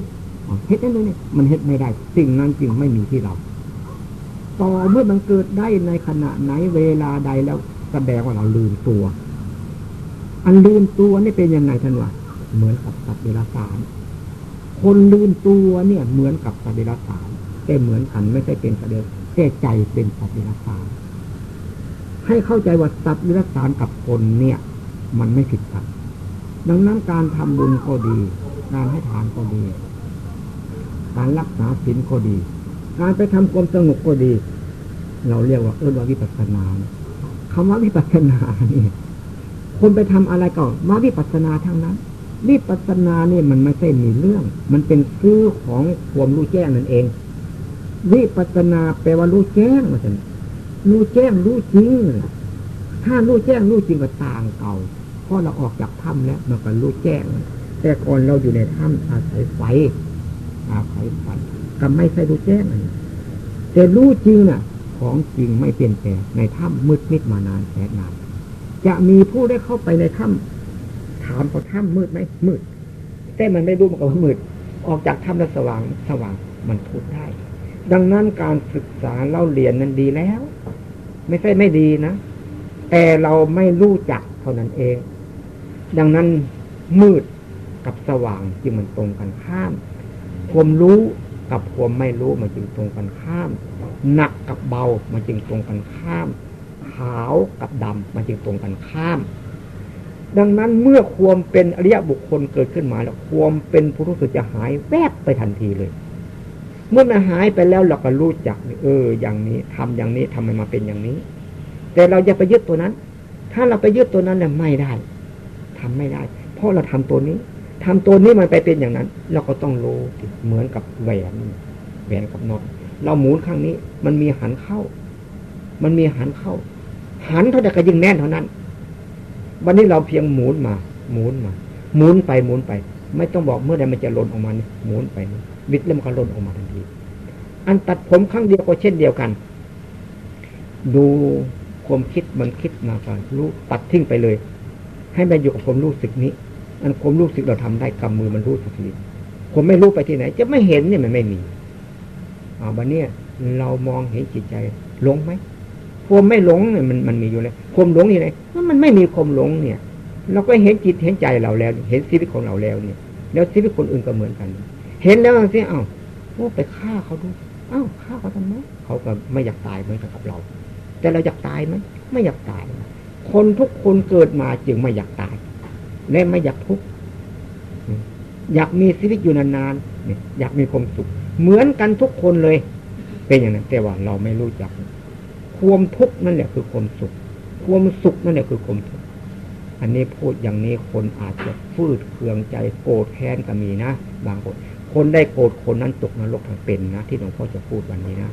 เฮ็ดได้เลยเนี่ยมันเฮ็ดไม่ได้ สิ่งนั้นจึงไม่มีที่เรา ต่อเมื่อมันเกิดได้ในขณะไหนเวลาใดแล้วแสดงว่าเราลืมตัว อันลืมตัวนี่เป็นยังไงท่านวะเหมือนกับสัตว์เดรัจฉานคนลืมตัวเนี่ยเหมือนกับสัตว์เดรัจฉานแต่เหมือนกันไม่ใช่เป็นสัตว์เดรัจฉานแต่ใจเป็นสัตว์เดรัจฉานให้เข้าใจว่าสัตว์เดรัจฉานกับคนเนี่ย มันไม่ผิดกันดังนั้นการทำบุญก็ดี การให้ทานก็ดี การรักษาศีลก็ดี การไปทำความสงบก็ดี เราเรียกว่าเออว่าวิปัสสนาคำว่าวิปัสสนาเนี่ยคนไปทำอะไรก็มาวิปัสสนาทั้งนั้นวิปัสสนาเนี่ยมันไม่ใช่มีเรื่อง มันเป็นซื้อของความรู้แจ้งนั่นเองวิปัสสนาแปลว่ารู้แจ้งมาสันรู้แจ้งรู้จริงถ้ารู้แจ้งรู้จริงก็ต่างเก่าเพราะเราออกจากถ้ำแล้วมันก็รู้แจ้ง แต่ก่อนเราอยู่ในถ้ำอาศัยไฟ อาศัยฝันก็ไม่ใช่รู้แจ้งแต่รู้จริงน่ะ ของจริงไม่เปลี่ยนแปลงในถ้ำมืดมิดมานานแสนนานจะมีผู้ได้เข้าไปในถ้ำถามเขาถ้ำมืดไหมมืด แต่มันไม่รู้มันก็มืด ออกจากถ้ำแล้วสว่างสว่างมันพูดได้ ดังนั้นการศึกษาเล่าเรียนนั้นดีแล้ว ไม่ใช่ไม่ดีนะ แต่เราไม่รู้จักเท่านั้นเอง ดังนั้นมืดกับสว่างจึงมันตรงกันข้าม ความรู้กับความไม่รู้มันจึงตรงกันข้าม หนักกับเบามันจึงตรงกันข้าม ขาวกับดำมันจึงตรงกันข้าม ดังนั้นเมื่อความเป็นอริยบุคคลเกิดขึ้นมาแล้วความเป็นผู้รู้สึกจะหายแวบไปทันทีเลย เมื่อมันหายไปแล้วเราก็รู้จักเออ อย่างนี้ทำอย่างนี้ทำไมมาเป็นอย่างนี้ แต่เราจะไปยึดตัวนั้น ถ้าเราไปยึดตัวนั้นเนี่ยไม่ได้ทำไม่ได้ เพราะเราทำตัวนี้ ทำตัวนี้มันไปเป็นอย่างนั้น เราก็ต้องรู้เหมือนกับแหวนแหวนกับน็อตเราหมุนข้างนี้ มันมีหันเข้า มันมีหันเข้า หันเท่าใดก็ยิ่งแน่นเท่านั้น วันนี้เราเพียงหมุนมา หมุนมา หมุนไปหมุนไป ไม่ต้องบอกเมื่อใดมันจะหล่นออกมาหมุนไปวิทย์แล้วมันก็หล่นออกมาทันที อันตัดผมครั้งเดียวก็เช่นเดียวกัน ดูความคิดมันคิดมาก่อนรู้ตัดทิ้งไปเลย ให้มันอยู่กับความรู้สึกนี้ อันความรู้สึกเราทำได้กำมือมันรู้สึกนี้ผมไม่รู้ไปที่ไหน จะไม่เห็นเนี่ยมันไม่มีเอาบันเนี่ยเรามองเห็นจิตใจหลงไหมความไม่หลงเนี่ยมันมันมีอยู่เลยความหลงนี่ไหนมันไม่มีความหลงเนี่ย เราก็เห็นจิตเห็นใจเราแล้ว เห็นชีวิตของเราแล้วเนี่ย แล้วชีวิตคนอื่นก็เหมือนกัน เห็นแล้วสิเอ้าโอ้ไปฆ่าเขาดูเอ้าฆ่าเขาทำไมเขาก็ไม่อยากตายเหมือนกับเรา แต่เราอยากตายไหมไม่อยากตาย คนทุกคนเกิดมาจึงไม่อยากตาย และไม่อยากทุกข์อยากมีชีวิตอยู่นานๆอยากมีความสุข เหมือนกันทุกคนเลย เป็นอย่างนั้นแต่ว่าเราไม่รู้จัก ความทุกข์นั่นแหละคือความสุข ความสุขนั่นแหละคือความทุกข์อันนี้พูดอย่างนี้คนอาจจะฟืดเคืองใจโกรธแค้นก็มีนะบางคนคนได้โกรธคนนั้นตกนรกทั้งเป็นนะที่หลวงพ่อจะพูดวันนี้นะ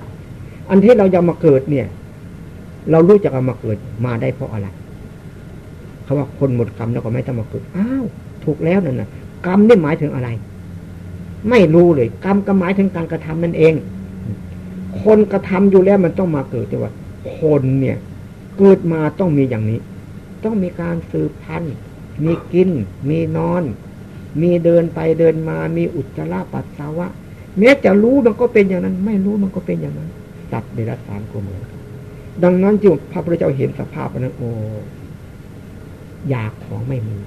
อันที่เราจะมาเกิดเนี่ย เรารู้จักเอามาเกิดมาได้เพราะอะไร เขาว่าคนหมดกรรมแล้วก็ไม่ต้องมาเกิดอ้าวถูกแล้วนั่นนะกรรมนี่หมายถึงอะไร ไม่รู้เลย กรรมก็หมายถึงการกระทำนั่นเอง คนกระทำอยู่แล้วมันต้องมาเกิดแต่ว่า คนเนี่ยเกิดมาต้องมีอย่างนี้ ต้องมีการสืบพันธุ์มีกิน มีนอน มีเดินไปเดินมา มีอุจจาระปัสสาวะแม้จะรู้มันก็เป็นอย่างนั้น ไม่รู้มันก็เป็นอย่างนั้นสัตว์เดรัจฉานก็เหมือนดังนั้นจึงพระพุทธเจ้าเห็นสภาพนั้นโอ้ อยากของไม่มี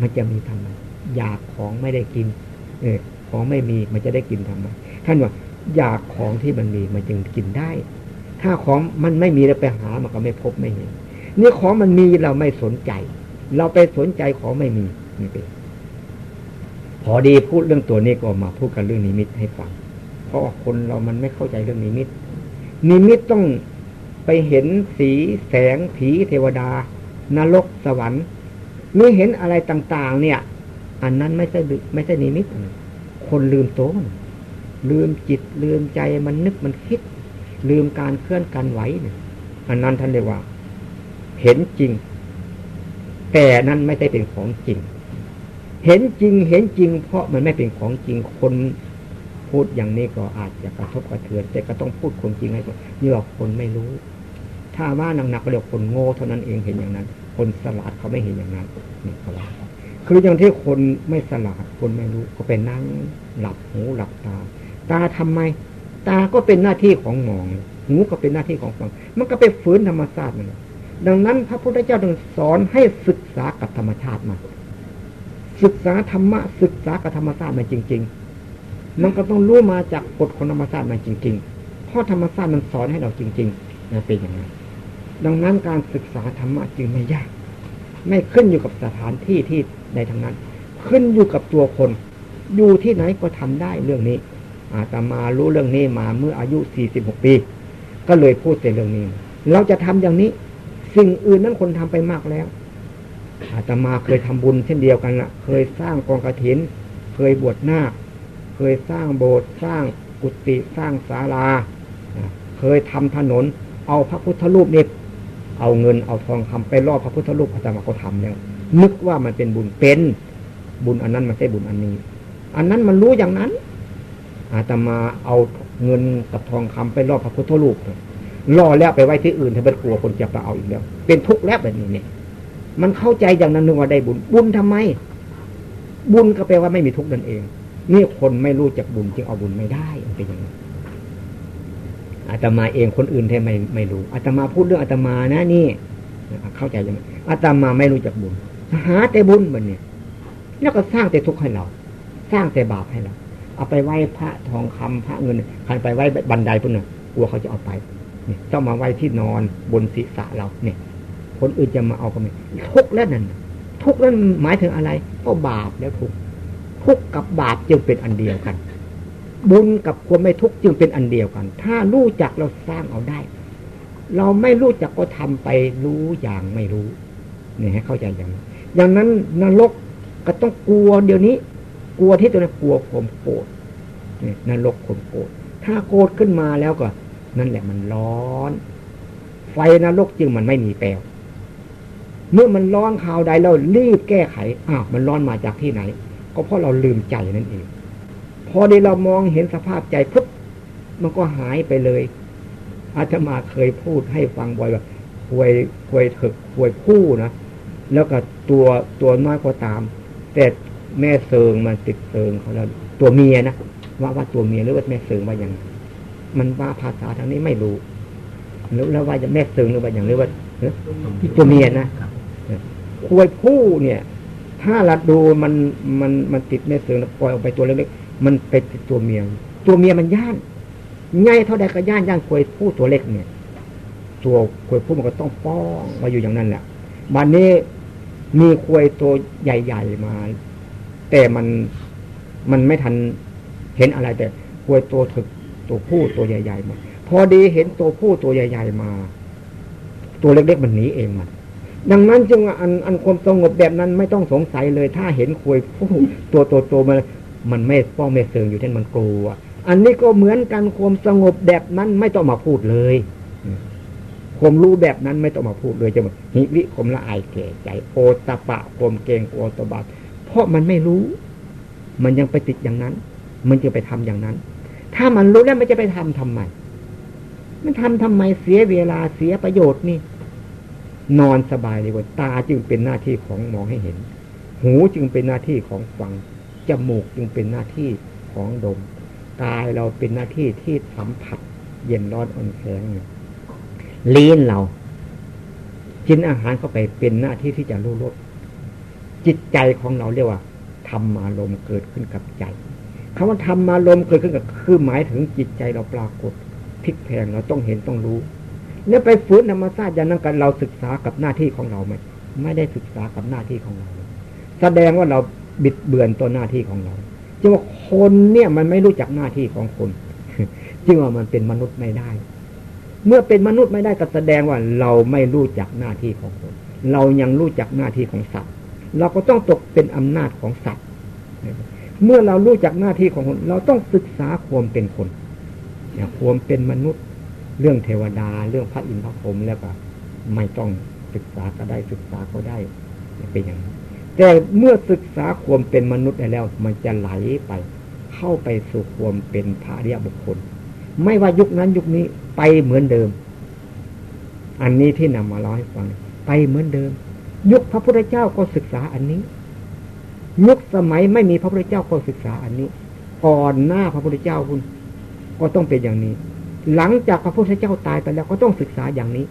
มันจะมีทำไมอยากของไม่ได้กินเออของไม่มีมันจะได้กินทำไมท่านว่าอยากของที่มันมีมันจึงกินได้ ถ้าของมันไม่มีเราไปหามันก็ไม่พบไม่เห็นนี่ของมันมีเราไม่สนใจ เราไปสนใจของไม่มีนี่เป็นพอดีพูดเรื่องตัวนี้ก็มาพูดกันเรื่องนิมิตให้ฟัง เพราะคนเรามันไม่เข้าใจเรื่องนิมิต นิมิตต้องไปเห็นสีแสงผีเทวดา นรกสวรรค์หรือเห็นอะไรต่าง ๆ เนี่ย อันนั้นไม่ใช่ไม่ใช่นิมิต คนลืมโตนลืมจิตลืมใจมันนึกมันคิด ลืมการเคลื่อนการไหวเนี่ยอันนั้นท่านเรียกว่า เห็นจริง แต่นั้นไม่ได้เป็นของจริง เห็นจริงเห็นจริง เพราะมันไม่เป็นของจริงคนพูดอย่างนี้ก็อาจจะกระทบกระเทือนแต่ก็ต้องพูดคนจริงให้คนนี่ว่าคนไม่รู้ ถ้าว่าหนักๆก็เรียกคนโง่เท่านั้นเองเห็นอย่างนั้น คนสลาดเขาไม่เห็นอย่างนั้นนี่เขาว่าคืออย่างที่คนไม่สลาดคนไม่รู้ก็เป็นนั่งหลับหูหลับตา ตาทำไม ตาก็เป็นหน้าที่ของมองหูก็เป็นหน้าที่ของฟัง มันก็ไปฝืนธรรมชาติมันดังนั้นพระพุทธเจ้าจึงสอนให้ศึกษากับธรรมชาติมาศึกษาธรรมะศึกษากับธรรมชาติมาจริง ๆ มันก็ต้องรู้มาจากกฎของธรรมชาติมาจริง ๆ เพราะธรรมชาติมันสอนให้เราจริงๆนะเป็นอย่างนั้น ดังนั้นการศึกษาธรรมะจึงไม่ยาก ไม่ขึ้นอยู่กับสถานที่ที่ใดทั้งนั้น ขึ้นอยู่กับตัวคน อยู่ที่ไหนก็ทำได้เรื่องนี้ อาตมารู้เรื่องนี้มาเมื่ออายุสี่สิบหกปี ก็เลยพูดแต่เรื่องนี้ เราจะทำอย่างนี้ สิ่งอื่นนั้นคนทำไปมากแล้ว อาตมาเคยทำบุญเช่นเดียวกันละเคยสร้างกองกระถิน เคยบวชหน้าเคยสร้างโบสถ์สร้างกุฏิสร้างศาลา เคยทำถนน เอาพระพุทธรูปนี่ เอาเงินเอาทองคำไปล่อพระพุทธรูปอาตมาก็ทำแล้ว นึกว่ามันเป็นบุญเป็น บุญอันนั้นมันใช่บุญอันนี้ อันนั้นมันรู้อย่างนั้น อาตมาเอาเงินกับทองคำไปล่อพระพุทธรูปล่อแล้วไปไว้ที่อื่นถ้าเป็นกลัวคนจะไปเอาอีกแล้ว เป็นทุกข์แล้วแบบนี้เนี่ย มันเข้าใจอย่างนั้นนึกว่าได้บุญ บุญทำไม บุญก็แปลว่าไม่มีทุกข์นั่นเองนี่คนไม่รู้จักบุญจึงเอาบุญไม่ได้เป็นอย่างนั้ อาตมาเองคนอื่นแท้ไม่ไม่รู้อาตมาพูดเรื่องอาตมานะนี่เข้าใจยังไงอาตมาไม่รู้จักบุญหาแต่บุญมันเนี่ย แล้วก็สร้างแต่ทุกข์ให้เรา สร้างแต่บาปให้เรา เอาไปไหว้พระทองคำพระเงินใคันไปไหว้บันไดพุ่นน่ะกลัวเขาจะเอาไปเนี่ยต้องมาไหว้ที่นอนบนศีรษะเราเนี่ย คนอื่นจะมาเอาก็ไม่ทุกข์แล้วนั่นทุกข์นั้นหมายถึงอะไร ก็บาปแล้วทุกข์ทุกข์กับบาปจึงเป็นอันเดียวกัน บุญกับความไม่ทุกข์จึงเป็นอันเดียวกัน ถ้ารู้จักเราสร้างเอาได้ เราไม่รู้จักก็ทำไปรู้อย่างไม่รู้เนี่ยให้เข้าใจอย่างนั้อย่างนั้นนรกก็ต้องกลัวเดี๋ยวนี้ กลัวที่ตัวนั้นกลัวความโกรธเนี่ยนรกความโกรธถ้าโกรธขึ้นมาแล้วก็ นั่นแหละมันร้อน ไฟนรกจึงมันไม่มีแปลวเมื่อมันร้อนข่าวใดเรารีบแก้ไขอ้าวมันร้อนมาจากที่ไหน ก็เพราะเราลืมใจนั่นเอง พอได้เรามองเห็นสภาพใจปุ๊บมันก็หายไปเลย อาตมาเคยพูดให้ฟังบ่อยว่าควยควยเถกควยคู่นะแล้วก็ตัวตัวน้อยก็ตาม แต่แม่เซิงมันติดเซิงเขาแล้วตัวเมียนะว่าว่าตัวเมียหรือว่าแม่เซิงว่าอย่างมันว่าภาษาทางนี้ไม่รู้หรือแล้วว่าจะแม่เซิงหรือว่าอย่างหรือว่าตัวเมียนะควยผู้เนี่ย ถ้าเราดูมันมันมันติดแม่เซิงแล้วปล่อยออกไปตัวเล็กๆ มันไปติดตัวเมีย ตัวเมียมันย่านง่ายเท่าใดก็ย่านย่านควยผู้ตัวเล็กเนี่ย ตัวควยผู้มันก็ต้องป้องมาอยู่อย่างนั้นแหละบันนี้มีควยตัวใหญ่ ๆมา แต่มันมันไม่ทันเห็นอะไรแต่ควยตัวถึกตัวผู้ตัวใหญ่ ๆ มา พอดีเห็นตัวผู้ตัวใหญ่ ๆ มา ตัวเล็กๆมันหนีเองมันดังนั้นจึงอันอันความสงบแบบนั้นไม่ต้องสงสัยเลย ถ้าเห็นควยผู้ตัวโตๆมา มันไม่ป้องไม่เสริงอยู่ที่นมันกลัว อันนี้ก็เหมือนกันความสงบแบบนั้นไม่ต้องมาพูดเลยผมรู้แบบนั้นไม่ต้องมาพูดเลยจะบอกหิวิคมละอายแก่ใจ โอตะปะคมเกงโอตบาเพราะมันไม่รู้ มันยังไปติดอย่างนั้น มันจะไปทำอย่างนั้น ถ้ามันรู้แล้วมันจะไปทำทำไม มันทำทำไมเสียเวลาเสียประโยชน์นี่ นอนสบายดีกว่าตาจึงเป็นหน้าที่ของมองให้เห็น หูจึงเป็นหน้าที่ของฟัง จมูกจึงเป็นหน้าที่ของดม กายเราเป็นหน้าที่ที่สัมผัส เย็นร้อนอ่อนแข็งลิ้นเรากินอาหารเข้าไปเป็นหน้าที่ที่จะรู้รสจิตใจของเราเรียกว่าธรรมารมเกิดขึ้นกับใจคำว่าธรรมารมเกิดขึ้นกับคือหมายถึงจิตใจเราปรากฏพลิกแพงเราต้องเห็นต้องรู้เนี่ยไปฟื้นธรรมชาติอย่างนั้นกันเราศึกษากับหน้าที่ของเราไหมไม่ได้ศึกษากับหน้าที่ของเรา แสดงว่าเรา บิดเบือนตัวหน้าที่ของเราจึงว่าคนเนี่ยมันไม่รู้จักหน้าที่ของคนจึงว่ามันเป็นมนุษย์ไม่ได้ เมื่อเป็นมนุษย์ไม่ได้ก็แสดงว่าเราไม่รู้จักหน้าที่ของคน เรายังรู้จักหน้าที่ของสัตว์ เราก็ต้องตกเป็นอำนาจของสัตว์เมื่อเรารู้จักหน้าที่ของคน เราต้องศึกษาความเป็นคนอย่าความเป็นมนุษย์ เรื่องเทวดา เรื่องพระอินทร์พระพรหมแล้วก็ไม่ต้องศึกษาก็ได้ศึกษาก็ได้เป็นอย่างนี้ แต่เมื่อศึกษาความเป็นมนุษย์แล้ว มันจะไหลไป เข้าไปสู่ความเป็นพระเรียบุคคล ไม่ว่ายุคนั้นยุคนี้ไปเหมือนเดิม อันนี้ที่นำมาเล่าให้ฟัง ไปเหมือนเดิม ยุคพระพุทธเจ้าก็ศึกษาอันนี้ ยุคสมัยไม่มีพระพุทธเจ้าก็ศึกษาอันนี้ ก่อนหน้าพระพุทธเจ้าคุณก็ต้องเป็นอย่างนี้ หลังจากพระพุทธเจ้าตายไปแล้วก็ต้องศึกษาอย่างนี้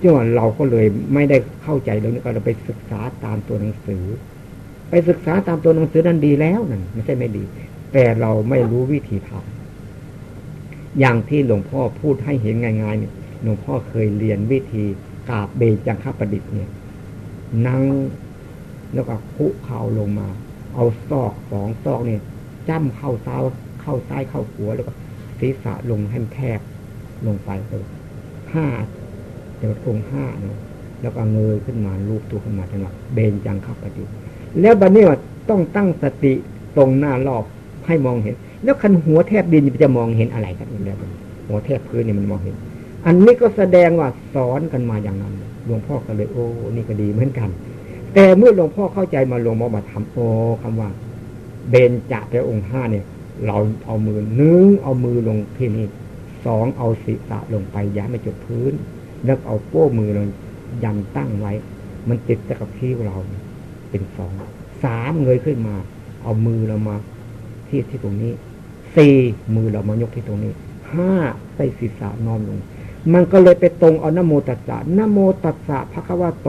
จึงว่าเราก็เลยไม่ได้เข้าใจเลยก็เราไปศึกษาตามตัวหนังสือ ไปศึกษาตามตัวหนังสือนั้นดีแล้วนั่นไม่ใช่ไม่ดี แต่เราไม่รู้วิธีทำอย่างที่หลวงพ่อพูดให้เห็นง่ายๆเนี่ยหลวงพ่อเคยเรียนวิธีกาบเบจังคประดิษฐ์เนี่ย นั่งแล้วก็คุเข่าลงมา เอาซอกสองซอกเนี่ยจ้ำเข้าซ้ายเข้าซ้ายเข้าหัวแล้วก็ศีรษะลงให้แคบลงไปเลยห้า เดี๋ยวองห้าเนาะแล้วก็เงยขึ้นมาลูบตัวขึ้นมาจังหวะเบนจังคประดิแล้วบัดนี้ว่าต้องตั้งสติตรงหน้ารอบให้มองเห็น แล้วคันหัวแทบดินจะมองเห็นอะไรครับอีกแล้วหัวแทบพื้นนี่มันมองเห็น อันนี้ก็แสดงว่าสอนกันมาอย่างนั้นหลวงพ่อก็เลย โอ้นี่ก็ดีเหมือนกัน แต่เมื่อหลวงพ่อเข้าใจมาหลวงพ่อมาทำโอ้คำว่า เบนจะแต่องค์ห้าเนี่ย เราเอามือนึ่งเอามือลงที่นี่สองเอาศีรษะลงไปย้ายมาจุดพื้น แล้วเอาโป้มือลงยันตั้งไว้ มันติดกับที่เราเป็นสองสามเงยขึ้นมา เอามือเรามาที่ที่ตรงนี้สี่มือเรามายกที่ตรงนี้ห้าใส่ศีรษะนอนลง มันก็เลยไปตรงเอานโมตัสสะนโมตัสสะพระควาโต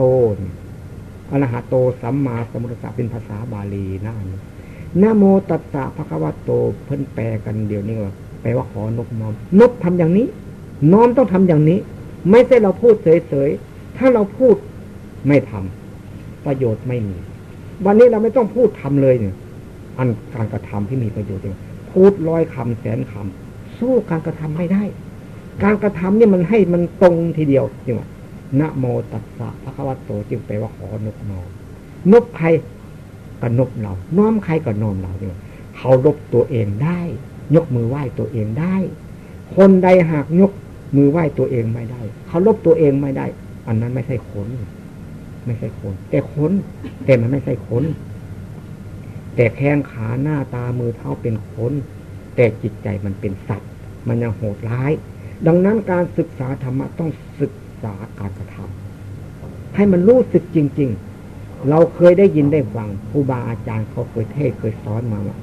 อรหัตโตสัมมาสัมพุทธะเป็นภาษาบาลีนั่นนโมตัสสะพระควาโตเพิ่นแปลกันเดี๋ยวนี้ว่าแปลว่าขอนบน้อมนบทำอย่างนี้ น้อมต้องทำอย่างนี้ ไม่ใช่เราพูดเฉยๆ ถ้าเราพูดไม่ทำประโยชน์ไม่มี วันนี้เราไม่ต้องพูดทำเลยเนี่ย อันการกระทำที่มีประโยชน์เลยพูดร้อยคำแสนคำสู้การกระทำไม่ได้ การกระทำนี่มันให้มันตรงทีเดียวจริงว่านะโมตัสสะพระคัมภโตจึงแปลว่าขอนบน้อมนบใครก็นบเราน้อมใครก็น้อมเราเนี่ยเขารบตัวเองได้ ยกมือไหว้ตัวเองได้ คนใดหากยก มือไหว้ตัวเองไม่ได้เขารบตัวเองไม่ได้ อันนั้นไม่ใช่คนไม่ใช่คน แต่คนแต่มันไม่ใช่คนแต่แข้งขาหน้าตามือเท้าเป็นคน แต่จิตใจมันเป็นสัตว์ มันยังโหดร้าย ดังนั้นการศึกษาธรรมะต้องศึกษาการกระทำให้มันรู้สึกจริง ๆ เราเคยได้ยินได้ฟังครูบาอาจารย์เขาเคยเทศเคยสอนมาว่า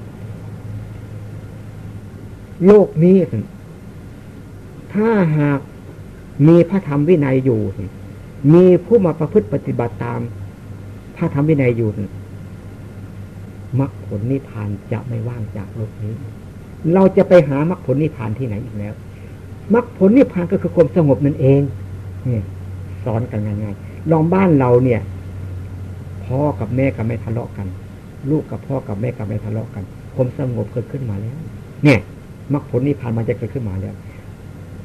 โลกนี้ ถ้าหากมีพระธรรมวินัยอยู่ มีผู้มาประพฤติปฏิบัติตาม พระธรรมวินัยอยู่มรรคผลนิพพานจะไม่ว่างจากโลกนี้ เราจะไปหามรรคผลนิพพานที่ไหนอีกแล้วมรรคผลนิพพานก็คือความสงบนั่นเองเนี่ยสอนกันง่ายๆลองบ้านเราเนี่ยพ่อกับแม่กับไม่ทะเลาะกัน ลูกกับพ่อกับแม่กับไม่ทะเลาะกันความสงบเกิดขึ้นมาแล้ว เนี่ยมรรคผลนิพพานมันจะเกิดขึ้นมาแล้ว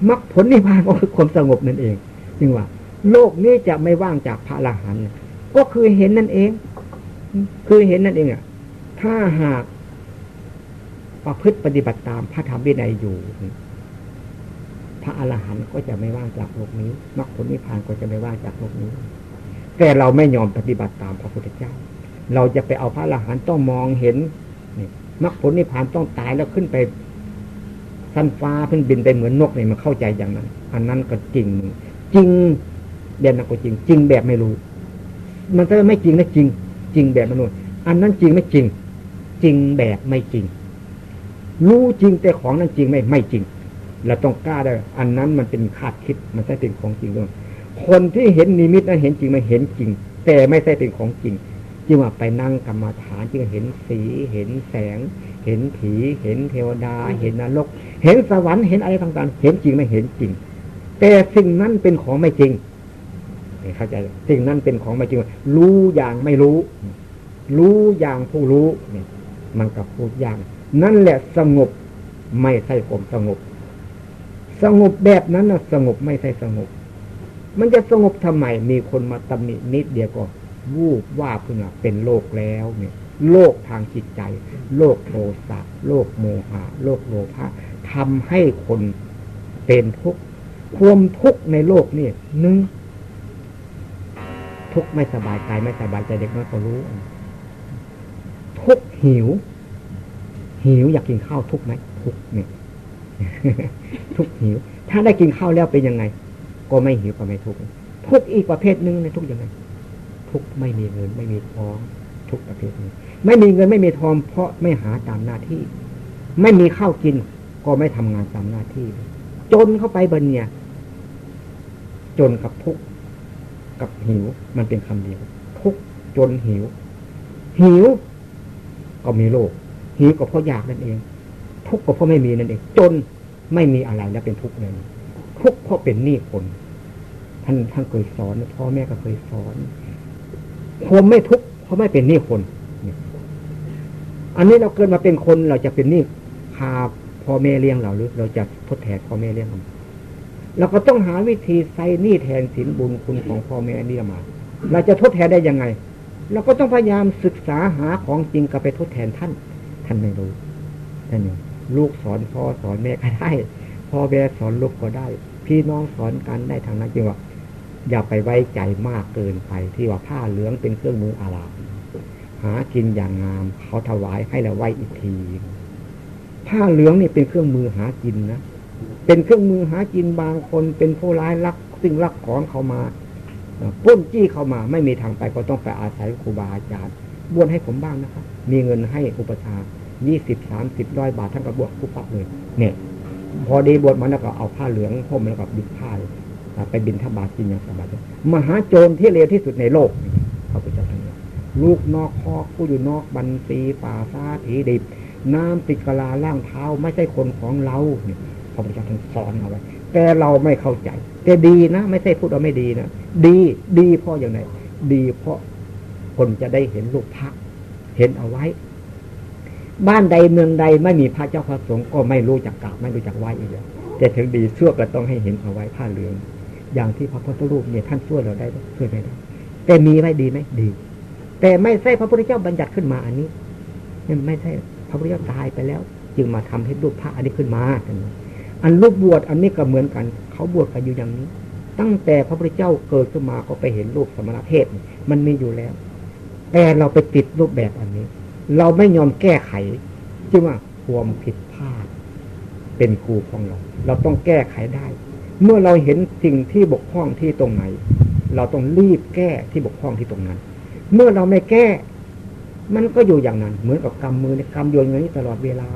มรรคผลนิพพานก็คือความสงบนั่นเองจึงว่า โลกนี้จะไม่ว่างจากพระอรหันต์ก็คือเห็นนั่นเอง คือเห็นนั่นเองอะ ถ้าหากประพฤติปฏิบัติตามพระธรรมวินัยอยู่ พระอรหันต์ก็จะไม่ว่างจากโลกนี้มรรคผลนิพพานก็จะไม่ว่างจากโลกนี้ แต่เราไม่ยอมปฏิบัติตามพระพุทธเจ้า เราจะไปเอาพระอรหันต์ต้องมองเห็นมรรคผลนิพพานต้องตายแล้วขึ้นไป สั้นฟ้าเพิ่งบินไปเหมือนนกเนี่ยมันเข้าใจอย่างนั้น อันนั้นก็จริง จริงแบบนั้นก็จริง จริงแบบไม่รู้ มันก็ไม่จริงนะจริง จริงแบบมนุษย์ อันนั้นจริงไม่จริง จริงแบบไม่จริง รู้จริงแต่ของนั้นจริงไม่ไม่จริงเราต้องกล้าได้ อันนั้นมันเป็นคาดคิด มันใช่เป็นของจริงด้วยคนที่เห็นนิมิตนั้นเห็นจริงไม่เห็นจริง แต่ไม่ใช่เป็นของจริงจึงว่าไปนั่งกรรมฐานจึงเห็นสีเห็นแสง เห็นผี เห็นเทวดา เห็นนรก เห็นสวรรค์เห็นอะไรต่างๆ เห็นจริงไม่เห็นจริง แต่สิ่งนั้นเป็นของไม่จริงเข้าใจสิ่งนั้นเป็นของไม่จริง รู้อย่างไม่รู้ รู้อย่างผู้รู้เนี่ยมันก็พูดอย่างนั่นแหละสงบไม่ใช่ผมสงบ สงบแบบนั้นนะสงบไม่ใช่สงบ มันจะสงบทำไมมีคนมาตำหนินิดเดียวก็วูบว่าเพื่อเป็นโลกแล้วเนี่ย โลกทางจิตใจ โลกโทสะโลกโมหะ โลกโลภะ ทำให้คนเป็นทุกข์ความทุกข์ในโลกนี่หนึ่งทุกข์ไม่สบายกายไม่สบายใจเด็กน้อยก็รู้ ทุกข์หิว หิวอยากกินข้าวทุกข์ไหมทุกเนี่ยทุกข์หิว ถ้าได้กินข้าวแล้วเป็นยังไง ก็ไม่หิวก็ไม่ทุกข์ทุกข์อีกประเภทหนึ่งในทุกข์ยังไง ทุกข์ไม่มีเงินไม่มีทอง ทุกประเภทนี้ไม่มีเงินไม่มีทองเพราะไม่หาตามหน้าที่ ไม่มีข้าวกิน ก็ไม่ทำงานตามหน้าที่ จนเข้าไปบนเนี่ย จนกับทุกกับหิว มันเป็นคำเดียว ทุกจนหิว หิว ก็มีโรคหิวก็เพราะอยากนั่นเอง ทุกข์ก็เพราะไม่มีนั่นเอง จนไม่มีอะไรแล้วเป็นทุกข์เลยทุกข์เพราะเป็นหนี้คนท่านท่านเคยสอนพ่อแม่ก็เคยสอนผมไม่ทุกข์เพราะไม่เป็นหนี้คน อันนี้เราเกิดมาเป็นคนเราจะเป็นหนี้พา พ่อแม่เลี้ยงเราหรือเราจะทดแทนพ่อแม่เลี้ยงเราเราก็ต้องหาวิธีใส่หนี้แทนสินบุญคุณของพ่อแม่นี่มา เราจะทดแทนได้ยังไง เราก็ต้องพยายามศึกษาหาของจริงกับไปทดแทนท่าน ท่านไม่รู้ท่านลูกสอนพ่อสอนแม่ก็ได้ พ่อแม่สอนลูกก็ได้ พี่น้องสอนกันได้ทางนั้นจริงว่า อย่าไปไว้ใจมากเกินไปที่ว่าผ้าเหลืองเป็นเครื่องมืออาลาหากินอย่างงามเขาถวายให้เราไหวอีกที ผ้าเหลืองนี่เป็นเครื่องมือหากินนะเป็นเครื่องมือหากินบางคนเป็นผู้ร้ายลักซึ่งลักของเขามาปุ้นจี้เข้ามา ไม่มีทางไปก็ต้องไปอาศัยครูบาอาจารย์บวชให้ผมบ้างนะครับมีเงินให้อุปชายี่สิบสามสิบร้อยบาทท่านก็บวชคุปับเลยเนี่ย พอดีบวชมาแล้วก็เอาผ้าเหลืองห่มแล้วก็บิดผ้าไปบินทบาทกินอย่างสบายมหาโจรที่เลวที่สุดในโลกพระพุทธเจ้าท่านลูกนอกคอกผู้อยู่นอกบันซีป่าซาถีดิบ น้ำติดกะลาล่างเท้าไม่ใช่คนของเราเนี่ยพระพุทธเจ้าท่านสอนเอาไว้แต่เราไม่เข้าใจ แต่ดีนะไม่ใช่พูดว่าไม่ดีนะดีดีเพราะอย่างไรดีเพราะคนจะได้เห็นลูกพระเห็นเอาไว้ บ้านใดเมืองใดไม่มีพระเจ้าพระสงฆ์ก็ไม่รู้จักกราบไม่รู้จักไหว้อีกแล้วแต่ถึงดีเชื่อก็ต้องให้เห็นเอาไว้ผ้าเหลือง อย่างที่พระพุทธรูปเนี่ยท่านช่วยเราได้ช่วยไม่ได้แต่มีไหมดีไหมดี แต่ไม่ใช่พระพุทธเจ้าบัญญัติขึ้นมาอันนี้ไม่ใช่ ระพุทธเจ้าตายไปแล้ว จึงมาทำให้รูปพระอันนี้ขึ้นมา อันรูปบวชอันนี้ก็เหมือนกัน เขาบวชกันอยู่อย่างนี้ ตั้งแต่พระพุทธเจ้าเกิดขึ้นมาก็ไปเห็นรูปสมณเพศมันมีอยู่แล้ว แต่เราไปติดรูปแบบอันนี้ เราไม่ยอมแก้ไขจึงว่าความผิดพลาด เป็นครูของเรา เราต้องแก้ไขได้ เมื่อเราเห็นสิ่งที่บกพร่องที่ตรงไหน เราต้องรีบแก้ที่บกพร่องที่ตรงนั้น เมื่อเราไม่แก้ มันก็อยู่อย่างนั้น เหมือนกับกำมือในกำโยนอย่างนี้ตลอดเวลา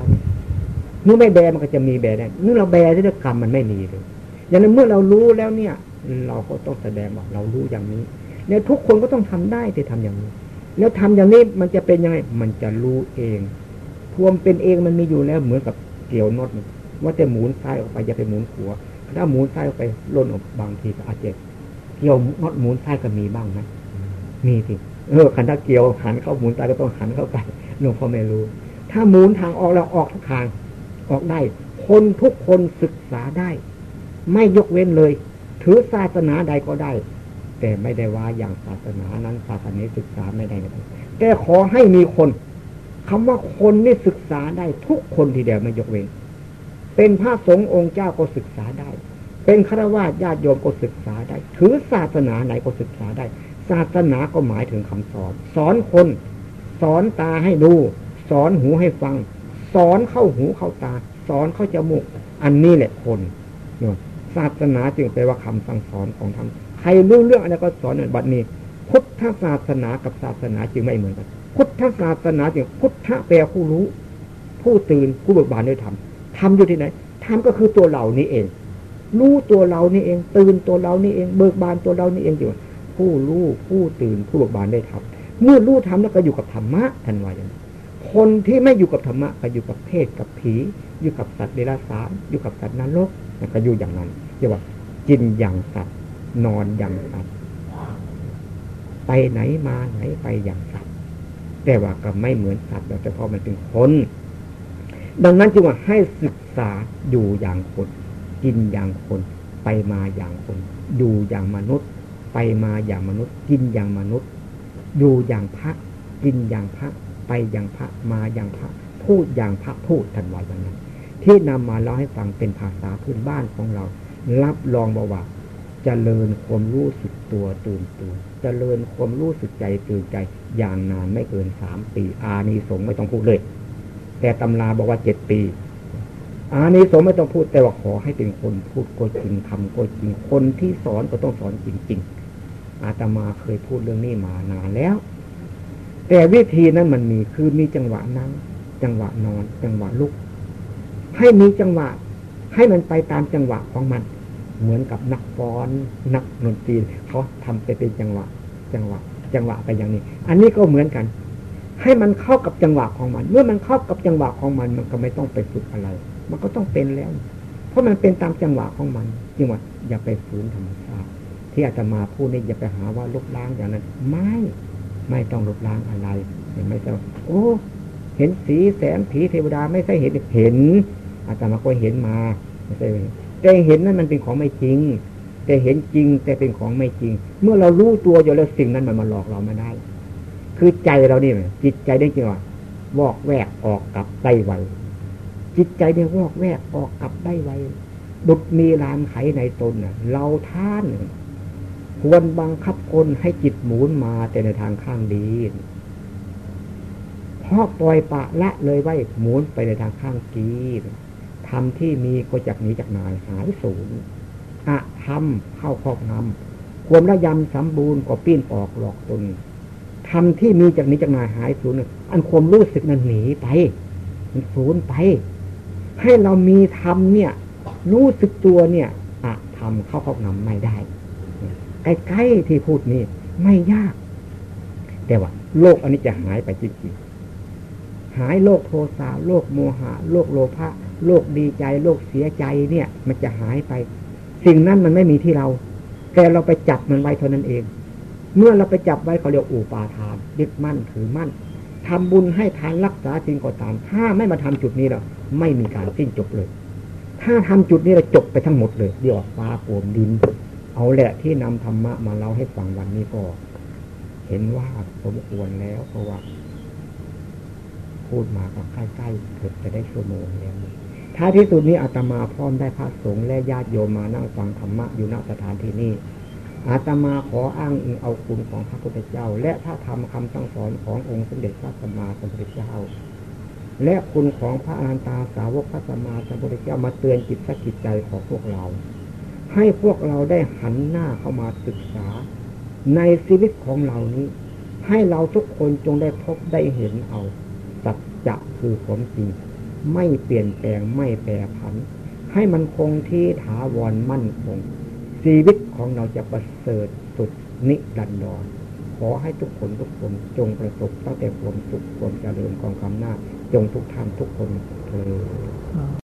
เมื่อไม่แบมันก็จะมีแบได้เมื่อเราแบที่กรรมมันไม่มีเลยอย่างนั้นเมื่อเรารู้แล้วเนี่ย เราก็ต้องแสดงว่าเรารู้อย่างนี้ แล้วทุกคนก็ต้องทำได้แต่ทำอย่างนี้ แล้วทำอย่างนี้มันจะเป็นยังไงมันจะรู้เองพวมเป็นเองมันมีอยู่แล้วเหมือนกับเกี่ยวน็อตว่าจะหมุนซ้ายออกไปอย่าไปหมุนขวาถ้าหมุนซ้ายออกไปล่นออกบางทีก็อาจจะเกี่ยวน็อตหมุนซ้ายก็มีบ้างนะมีสิ เออขันถ้าเกี่ยวหันเข้าหมุนซ้ายก็ต้องหันเข้าไปหลวงพ่อไม่รู้ ถ้าหมุนทางออกแล้วออกทุกทางออกได้ คนทุกคนศึกษาได้ ไม่ยกเว้นเลย ถือศาสนาใดก็ได้ แต่ไม่ได้ว่าอย่างศาสนานั้นศาสนาศึกษาไม่ได้แต่ขอให้มีคนคำว่าคนนี่ศึกษาได้ทุกคนทีเดียวไม่ยกเว้น เป็นพระสงฆ์องค์เจ้าก็ศึกษาได้ เป็นฆราวาสญาติโยมก็ศึกษาได้ ถือศาสนาไหนก็ศึกษาได้ ศาสนาก็หมายถึงคำสอน สอนคน สอนตาให้ดู สอนหูให้ฟัง สอนเข้าหูเข้าตา สอนเข้าจมูก อันนี้แหละคนเนี่ยศาสนาจึงแปลว่าคำสั่งสอนของธรรมใครรู้เรื่องอะไรก็สอนในบัดนี้ พุทธศาสนากับศาสนาจึงไม่เหมือนกัน พุทธศาสนาจึงพุทธแปลผู้รู้ ผู้ตื่นผู้เบิกบานด้วยธรรมธรรมอยู่ที่ไหนธรรมก็คือตัวเรานี่เอง รู้ตัวเรานี่เอง ตื่นตัวเรานี่เอง เบิกบานตัวเรานี่เองอยู่ ผู้รู้ผู้ตื่นผู้เบิกบานได้ธรรมเมื่อรู้ธรรมแล้วก็อยู่กับธรรมะทันวาอย่างนี้คนที่ไม่อยู่กับธรรมะก็อยู่กับเพศกับผี อยู่กับสัตว์เดรัจฉานอยู่กับสัตว์นรกก็อยู่อย่างนั้นเรียกว่ากินอย่างสัตว์นอนอย่างสัตว์ไปไหนมาไหนไปอย่างสัตว์แต่ว่าก็ไม่เหมือนสัตว์แต่เพาะมันเป็นคนดังนั้นจึงว่าให้ศึกษาอยู่อย่างคน กินอย่างคน ไปมาอย่างคน อยู่อย่างมนุษย์ ไปมาอย่างมนุษย์ กินอย่างมนุษย์ อยู่อย่างพระ กินอย่างพระ ไปอย่างพระมาอย่างพระ พูดอย่างพระพูดทันว่าอย่างนั้น ที่นำมาเล่าให้ฟังเป็นภาษาพื้นบ้านของเรา รับรองบอกว่าจเจริญความรู้สึกตัวตื่นตัวจเจริญความรู้สึกใจตื่นใจอย่างนานไม่เกินสามปี อานิสงส์ไม่ต้องพูดเลย แต่ตำราบอกว่าเจ็ดปี อานิสงส์ไม่ต้องพูดแต่ว่าขอให้เป็นคนพูดก็จริงทำก็จริงคนที่สอนก็ต้องสอนจริง ๆ อาตมาเคยพูดเรื่องนี้มานานแล้ว แต่วิธีนั้นมันมีคือมีจังหวะนั่ง จังหวะนอน จังหวะลุก ให้มีจังหวะ ให้มันไปตามจังหวะของมัน เหมือนกับนักฟ้อนนักดนตรีเขาทำไปเป็นจังหวะ จังหวะ จังหวะไปอย่างนี้ อันนี้ก็เหมือนกัน ให้มันเข้ากับจังหวะของมัน เมื่อมันเข้ากับจังหวะของมัน มันก็ไม่ต้องไปฝึกอะไร มันก็ต้องเป็นแล้ว เพราะมันเป็นตามจังหวะของมันจึงว่าอย่าไปฝืนธรรมชา ที่อาจจะมาพูดนี่อย่าไปหาว่าลบล้างอย่างนั้น ไม่ไม่ต้องลบล้างอะไรไม่ต้องโอ้เห็นสีแสงผีเทวดาไม่ใช่เห็นเห็นอาจารย์มาก็เห็นมาไม่ใช่แต่เห็นนั้นมันเป็นของไม่จริง แต่เห็นจริงแต่เป็นของไม่จริง เมื่อเรารู้ตัวอยู่แล้วสิ่งนั้นมันมาหลอกเราไม่ได้ คือใจเราเนี่ยจิตใจได้จริงว่าวอกแวกออกกับได้ไวจิตใจเนี่ยวอกแวกออกกับได้ไวดุดมีลานไขในตนเราท่าน ควรบังคับคนให้จิตหมุนมาแต่ในทางข้างดีเพราะปล่อยปะละเลยไว้หมุนไปในทางข้างกีทำที่มีก็จากนี้จากนายหายสูญอะทำเข้าครอบงำความระยำสมบูรณ์ก็ปีนออกหลอกตนทำที่มีจากนี้จากนายหายสูญอันความรู้สึกนั้นหนีไป มันสูญไป ให้เรามีธรรมเนี่ย รู้สึกตัวเนี่ยอะทำเข้าเข้านำไม่ได้ ใกล้ๆที่พูดนี่ไม่ยาก แต่ว่า โลกอันนี้จะหายไปจริงๆหายโลกโทสะโลกโมหะ โลกโลภะโลกดีใจ โลกเสียใจเนี่ย มันจะหายไป สิ่งนั้นมันไม่มีที่เรา แต่เราไปจับมันไว้เท่านั้นเอง เมื่อเราไปจับไว้เขาเรียกอุปาทานยึดมั่นถือมั่นทำบุญให้ทานรักษาสิ่งก็ตาม ถ้าไม่มาทำจุดนี้เราไม่มีการสิ้นจบเลย ถ้าทำจุดนี้เราจบไปทั้งหมดเลยเดี๋ยวฟ้าโปมดิน เอาแหละที่นำธรรมะมาเล่าให้ฟังวันนี้ก็ เห็นว่าสมควรแล้วเพราะว่า พูดมาก็ใกล้ๆเกือบจะได้ชั่วโมงแล้วท้ายที่สุดนี้อาตมาพร้อมได้พระสงฆ์และญาติโยมมานั่งฟังธรรมะอยู่ณสถานที่นี้อาตมาขออ้างอิงเอาคุณของพระพุทธเจ้า และพระธรรมคำสั่งสอนขององค์สมเด็จพระสัมมาสัมพุทธเจ้า และคุณของพระอนันตาสาวกพระสัมมาสัมพุทธเจ้ามาเตือนจิตสกิจใจของพวกเรา ให้พวกเราได้หันหน้าเข้ามาศึกษา ในชีวิตของเรานี้ ให้เราทุกคนจงได้พบได้เห็นเอาสัจจะคือความจริง ไม่เปลี่ยนแปลงไม่แปรผัน ให้มันคงที่ถาวรมั่นคง ชีวิตของเราจะประเสริฐสุดนิรันดรขอให้ทุกคนทุกคนจงประสบตั้งแต่ความสุขความเจริญของคำหน้า จงทุกท่านทุกคนเธอ